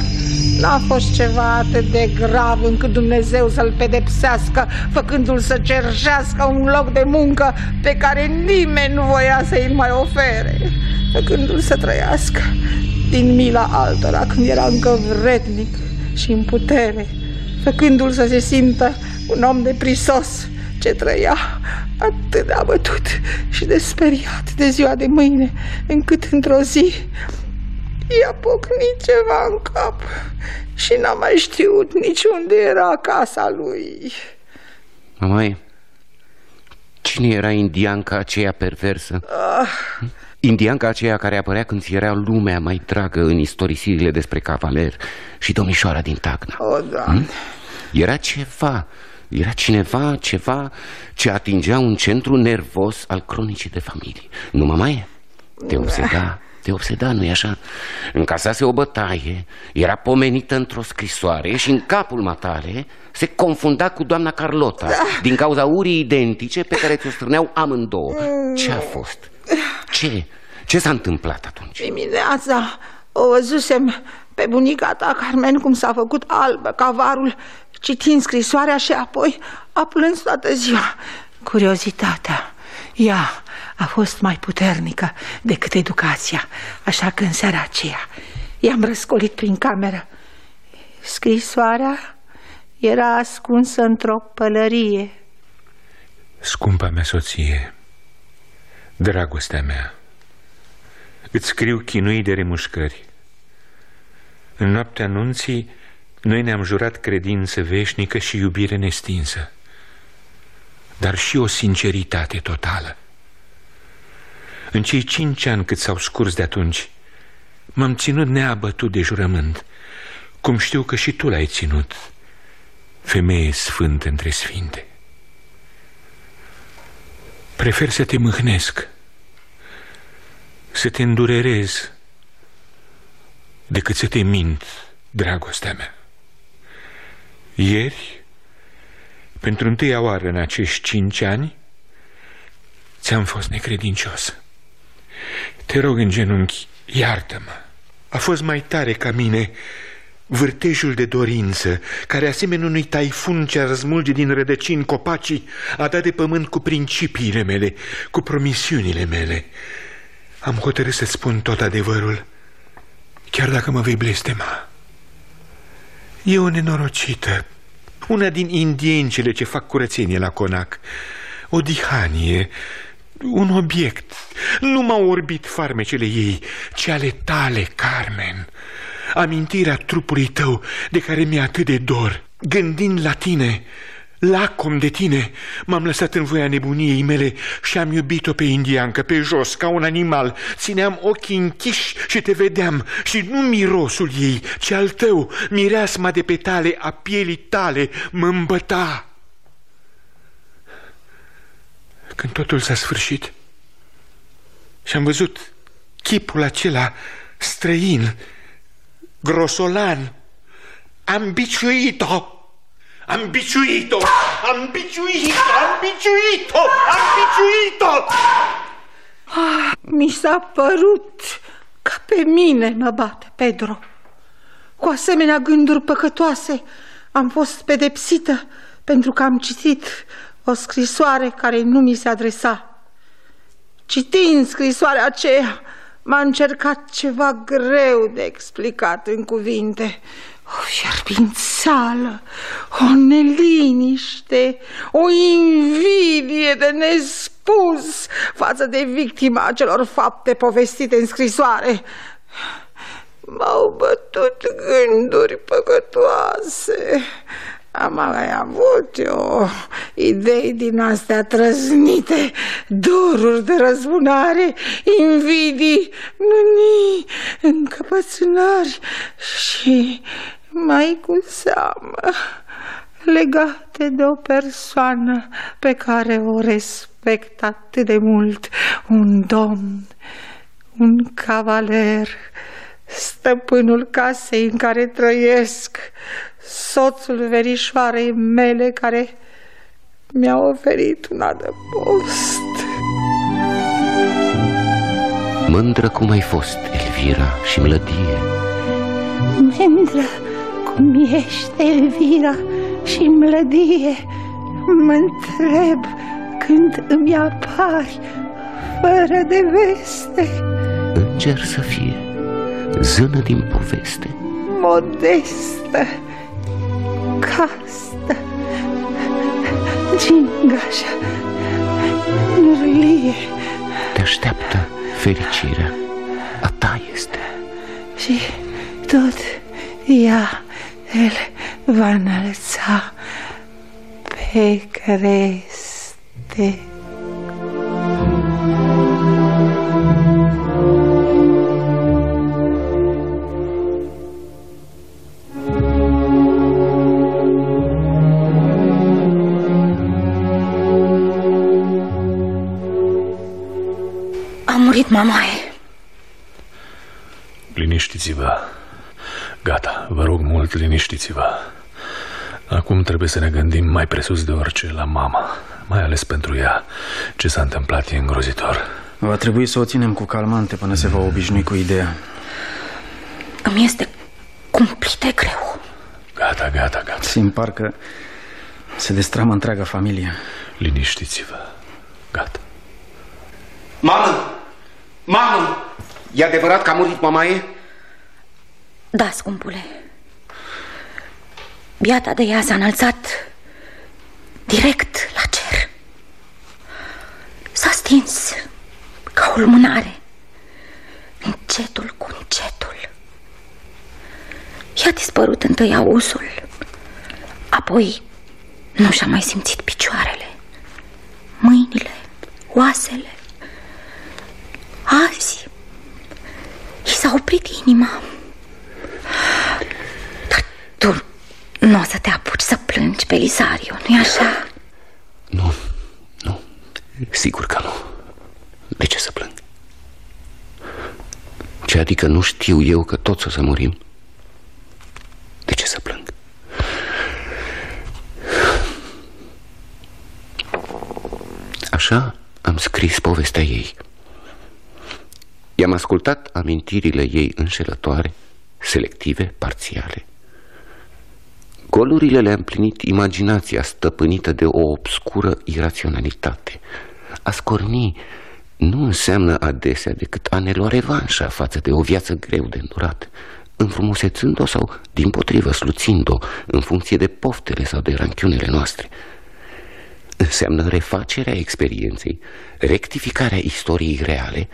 N-a fost ceva atât de grav încât Dumnezeu să-l pedepsească, făcându-l să cerșească un loc de muncă pe care nimeni nu voia să îl mai ofere, făcându-l să trăiască din mila altora când era încă vrednic și în putere, făcându-l să se simtă un om de prisos ce trăia atât de abătut și de speriat de ziua de mâine, încât într-o zi i-a pocnit ceva în cap și n-a mai știut nici unde era casa lui. Mamaie, ce Cine era indianca aceea perversă? Indianca aceea care apărea când ți era lumea mai dragă în istorisirile despre cavaler și domnișoara din Tacna. O, Doamne. Era ceva, era cineva, ceva ce atingea un centru nervos al cronicii de familie. Nu mă mai Te obseda, te obseda, nu-i așa? Încasase o bătaie, era pomenită într-o scrisoare și în capul matale se confunda cu doamna Carlota din cauza urii identice pe care ți-o strâneau amândouă. Ce a fost? Ce? Ce s-a întâmplat atunci? Dimineața o văzusem pe bunica ta, Carmen, cum s-a făcut albă cavarul, citind scrisoarea și apoi a plâns toată ziua. Curiozitatea, ea a fost mai puternică decât educația, așa că în seara aceea i-am răscolit prin cameră. Scrisoarea era ascunsă într-o pălărie. Scumpa mea soție, dragostea mea, îți scriu chinui de remușcări. În noaptea anunții, noi ne-am jurat credință veșnică și iubire nestinsă, dar și o sinceritate totală. În cei cinci ani cât s-au scurs de atunci, m-am ținut neabătut de jurământ, cum știu că și tu l-ai ținut, femeie sfântă între sfinte. Prefer să te mâhnesc, să te îndurerez, decât să te mint, dragostea mea. Ieri, pentru întâia oară în acești cinci ani, ți-am fost necredincios. Te rog în genunchi, iartă-mă. A fost mai tare ca mine vârtejul de dorință, care asemenea unui taifun ce răzmulge din rădăcini copacii, a dat de pământ cu principiile mele, cu promisiunile mele. Am hotărât să-ți spun tot adevărul, chiar dacă mă vei blestema. E o nenorocită, una din indiencele ce fac curățenie la conac, o dihanie, un obiect. Nu m-au orbit farmecele ei, ci ale tale, Carmen. Amintirea trupului tău de care mi-e atât de dor. Gândind la tine, lacom de tine, m-am lăsat în voia nebuniei mele și am iubit-o pe indiancă, pe jos, ca un animal. Țineam ochii închiși și te vedeam și nu mirosul ei, ci al tău, mireasma de petale a pielii tale mă îmbăta. Când totul s-a sfârșit și am văzut chipul acela străin, grosolan, am biciuit-o. Am biciuit-o! Am biciuit-o! Am biciuit-o! Am biciuit-o! Ah, mi s-a părut ca pe mine mă bate Pedro. Cu asemenea gânduri păcătoase am fost pedepsită pentru că am citit o scrisoare care nu mi se adresa. Citind scrisoarea aceea, m-a încercat ceva greu de explicat în cuvinte. O fierbințeală, o neliniște, o invidie de nespus față de victima acelor fapte povestite în scrisoare. M-au bătut gânduri păcătoase. Am mai avut eu idei din astea trăznite, doruri de răzbunare, invidii, nuni, încăpățânări și mai cu seamă legate de o persoană pe care o respect atât de mult, un domn, un cavaler, stăpânul casei în care trăiesc, soțul verișoarei mele care mi-a oferit un adăpost. Mândră cum ai fost, Elvira, și mlădie. Mândră cum ești, Elvira, și mlădie, mă întreb când îmi apari fără de veste. Înger să fie, zână din poveste. Modestă, castă, gingașa, nurlie. Te așteaptă fericirea, a ta este. Și tot ea îl va înălța pe creste. Mamaie, Liniștiți-vă. Gata, vă rog mult, liniștiți-vă. Acum trebuie să ne gândim mai presus de orice la mama, mai ales pentru ea. Ce s-a întâmplat e îngrozitor. Va trebui să o ținem cu calmante până se va obișnui cu ideea. îmi este cumplit de greu. Gata, gata, gata. Simt parcă se destramă întreaga familie. Liniștiți-vă. Gata. Mamă! Mamă! E adevărat că a murit mamaie? Da, scumpule. Biata de ea s-a înălțat direct la cer. S-a stins ca o lumânare, încetul cu încetul. I-a dispărut întâi ausul, apoi nu și-a mai simțit picioarele, mâinile, oasele. Azi i s-a oprit inima. Dar tu nu o să te apuci să plângi, Belisario, nu-i așa? Nu, nu. Sigur că nu. De ce să plâng? Ce adică nu știu eu că toți o să murim? De ce să plâng? Așa am scris povestea ei. I-am ascultat amintirile ei înșelătoare, selective, parțiale. Golurile le-a împlinit imaginația stăpânită de o obscură iraționalitate. A scorni nu înseamnă adesea decât a ne lua revanșa față de o viață greu de îndurat, înfrumusețând-o sau, din potrivă, sluțind-o în funcție de poftele sau de ranchiunele noastre. Înseamnă refacerea experienței, rectificarea istoriei reale,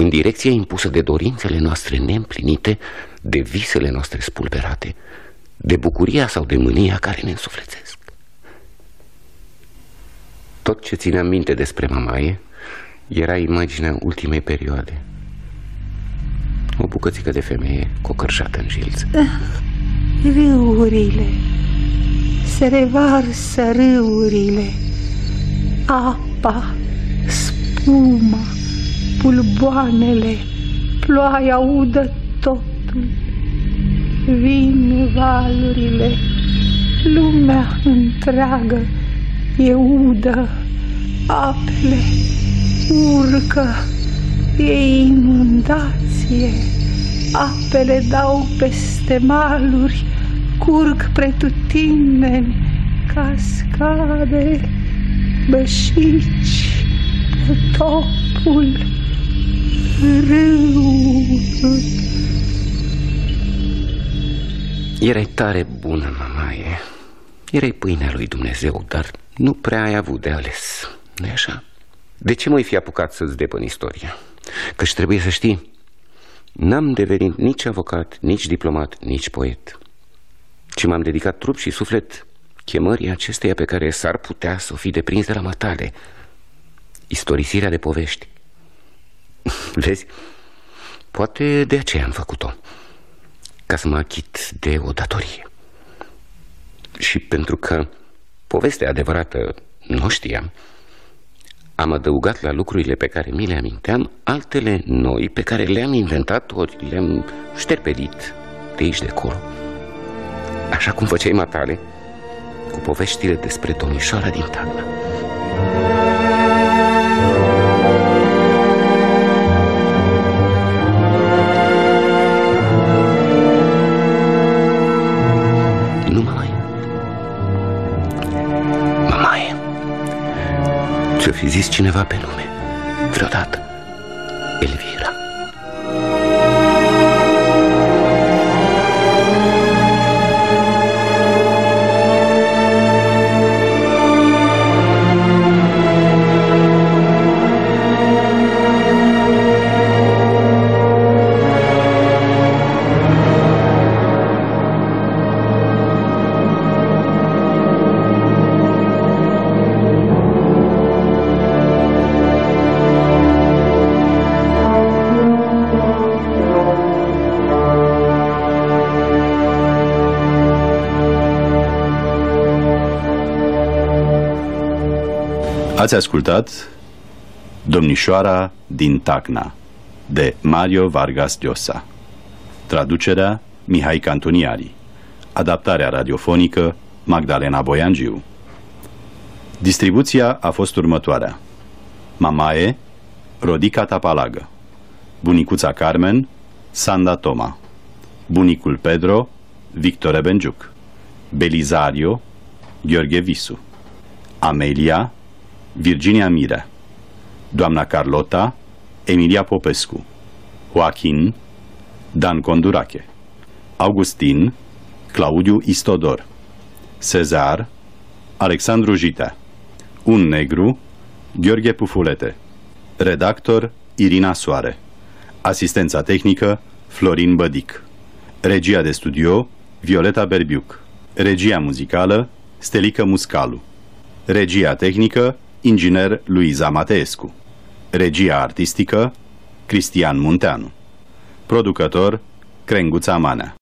în direcția impusă de dorințele noastre neîmplinite, de visele noastre spulberate, de bucuria sau de mânia care ne însuflețesc. Tot ce țineam minte despre mamaie era imaginea ultimei perioade. O bucățică de femeie cocărșată în jilță. Râurile, se revarsă râurile, apa, spuma, pulboanele, ploaia udă totul. Vin valurile, lumea întreagă e udă, apele urcă, e inundație, apele dau peste maluri, curg pretutindeni, cascade, bășici, potopul, râul. Erai tare bună, mamaie. Erai pâinea lui Dumnezeu, dar nu prea ai avut de ales. nu așa? De ce m-ai fi apucat să-ți depăn istoria? Căci trebuie să știi, n-am devenit nici avocat, nici diplomat, nici poet, ci m-am dedicat trup și suflet chemării acesteia pe care s-ar putea să o fi deprins de la matale, istorisirea de povești. Vezi, poate de aceea am făcut-o, ca să mă achit de o datorie. Și pentru că povestea adevărată nu știam, am adăugat la lucrurile pe care mi le aminteam altele noi pe care le-am inventat ori le-am șterpedit de aici de acolo. Așa cum făceai matale cu poveștile despre domnișoara din Tagna. Fi zis cineva pe nume Vreodată. Elvira Ați ascultat Domnișoara din Tacna de Mario Vargas Llosa. Traducerea Mihai Cantuniari. Adaptarea radiofonică Magdalena Boiangiu. Distribuția a fost următoarea. Mamae, Rodica Tapalagă. Bunicuța Carmen, Sanda Toma. Bunicul Pedro, Victor Benjuc. Belizario, Gheorghe Visu. Amelia, Virginia Mirea. Doamna Carlota, Emilia Popescu. Joaquin, Dan Condurache. Augustin, Claudiu Istodor. Cezar, Alexandru Jitea. Un negru, Gheorghe Pufulete. Redactor, Irina Soare. Asistența tehnică, Florin Bădic. Regia de studio, Violeta Berbiuc. Regia muzicală, Stelică Muscalu. Regia tehnică, inginer Luiza Mateescu. Regia artistică, Cristian Munteanu. Producător, Crenguța Manea.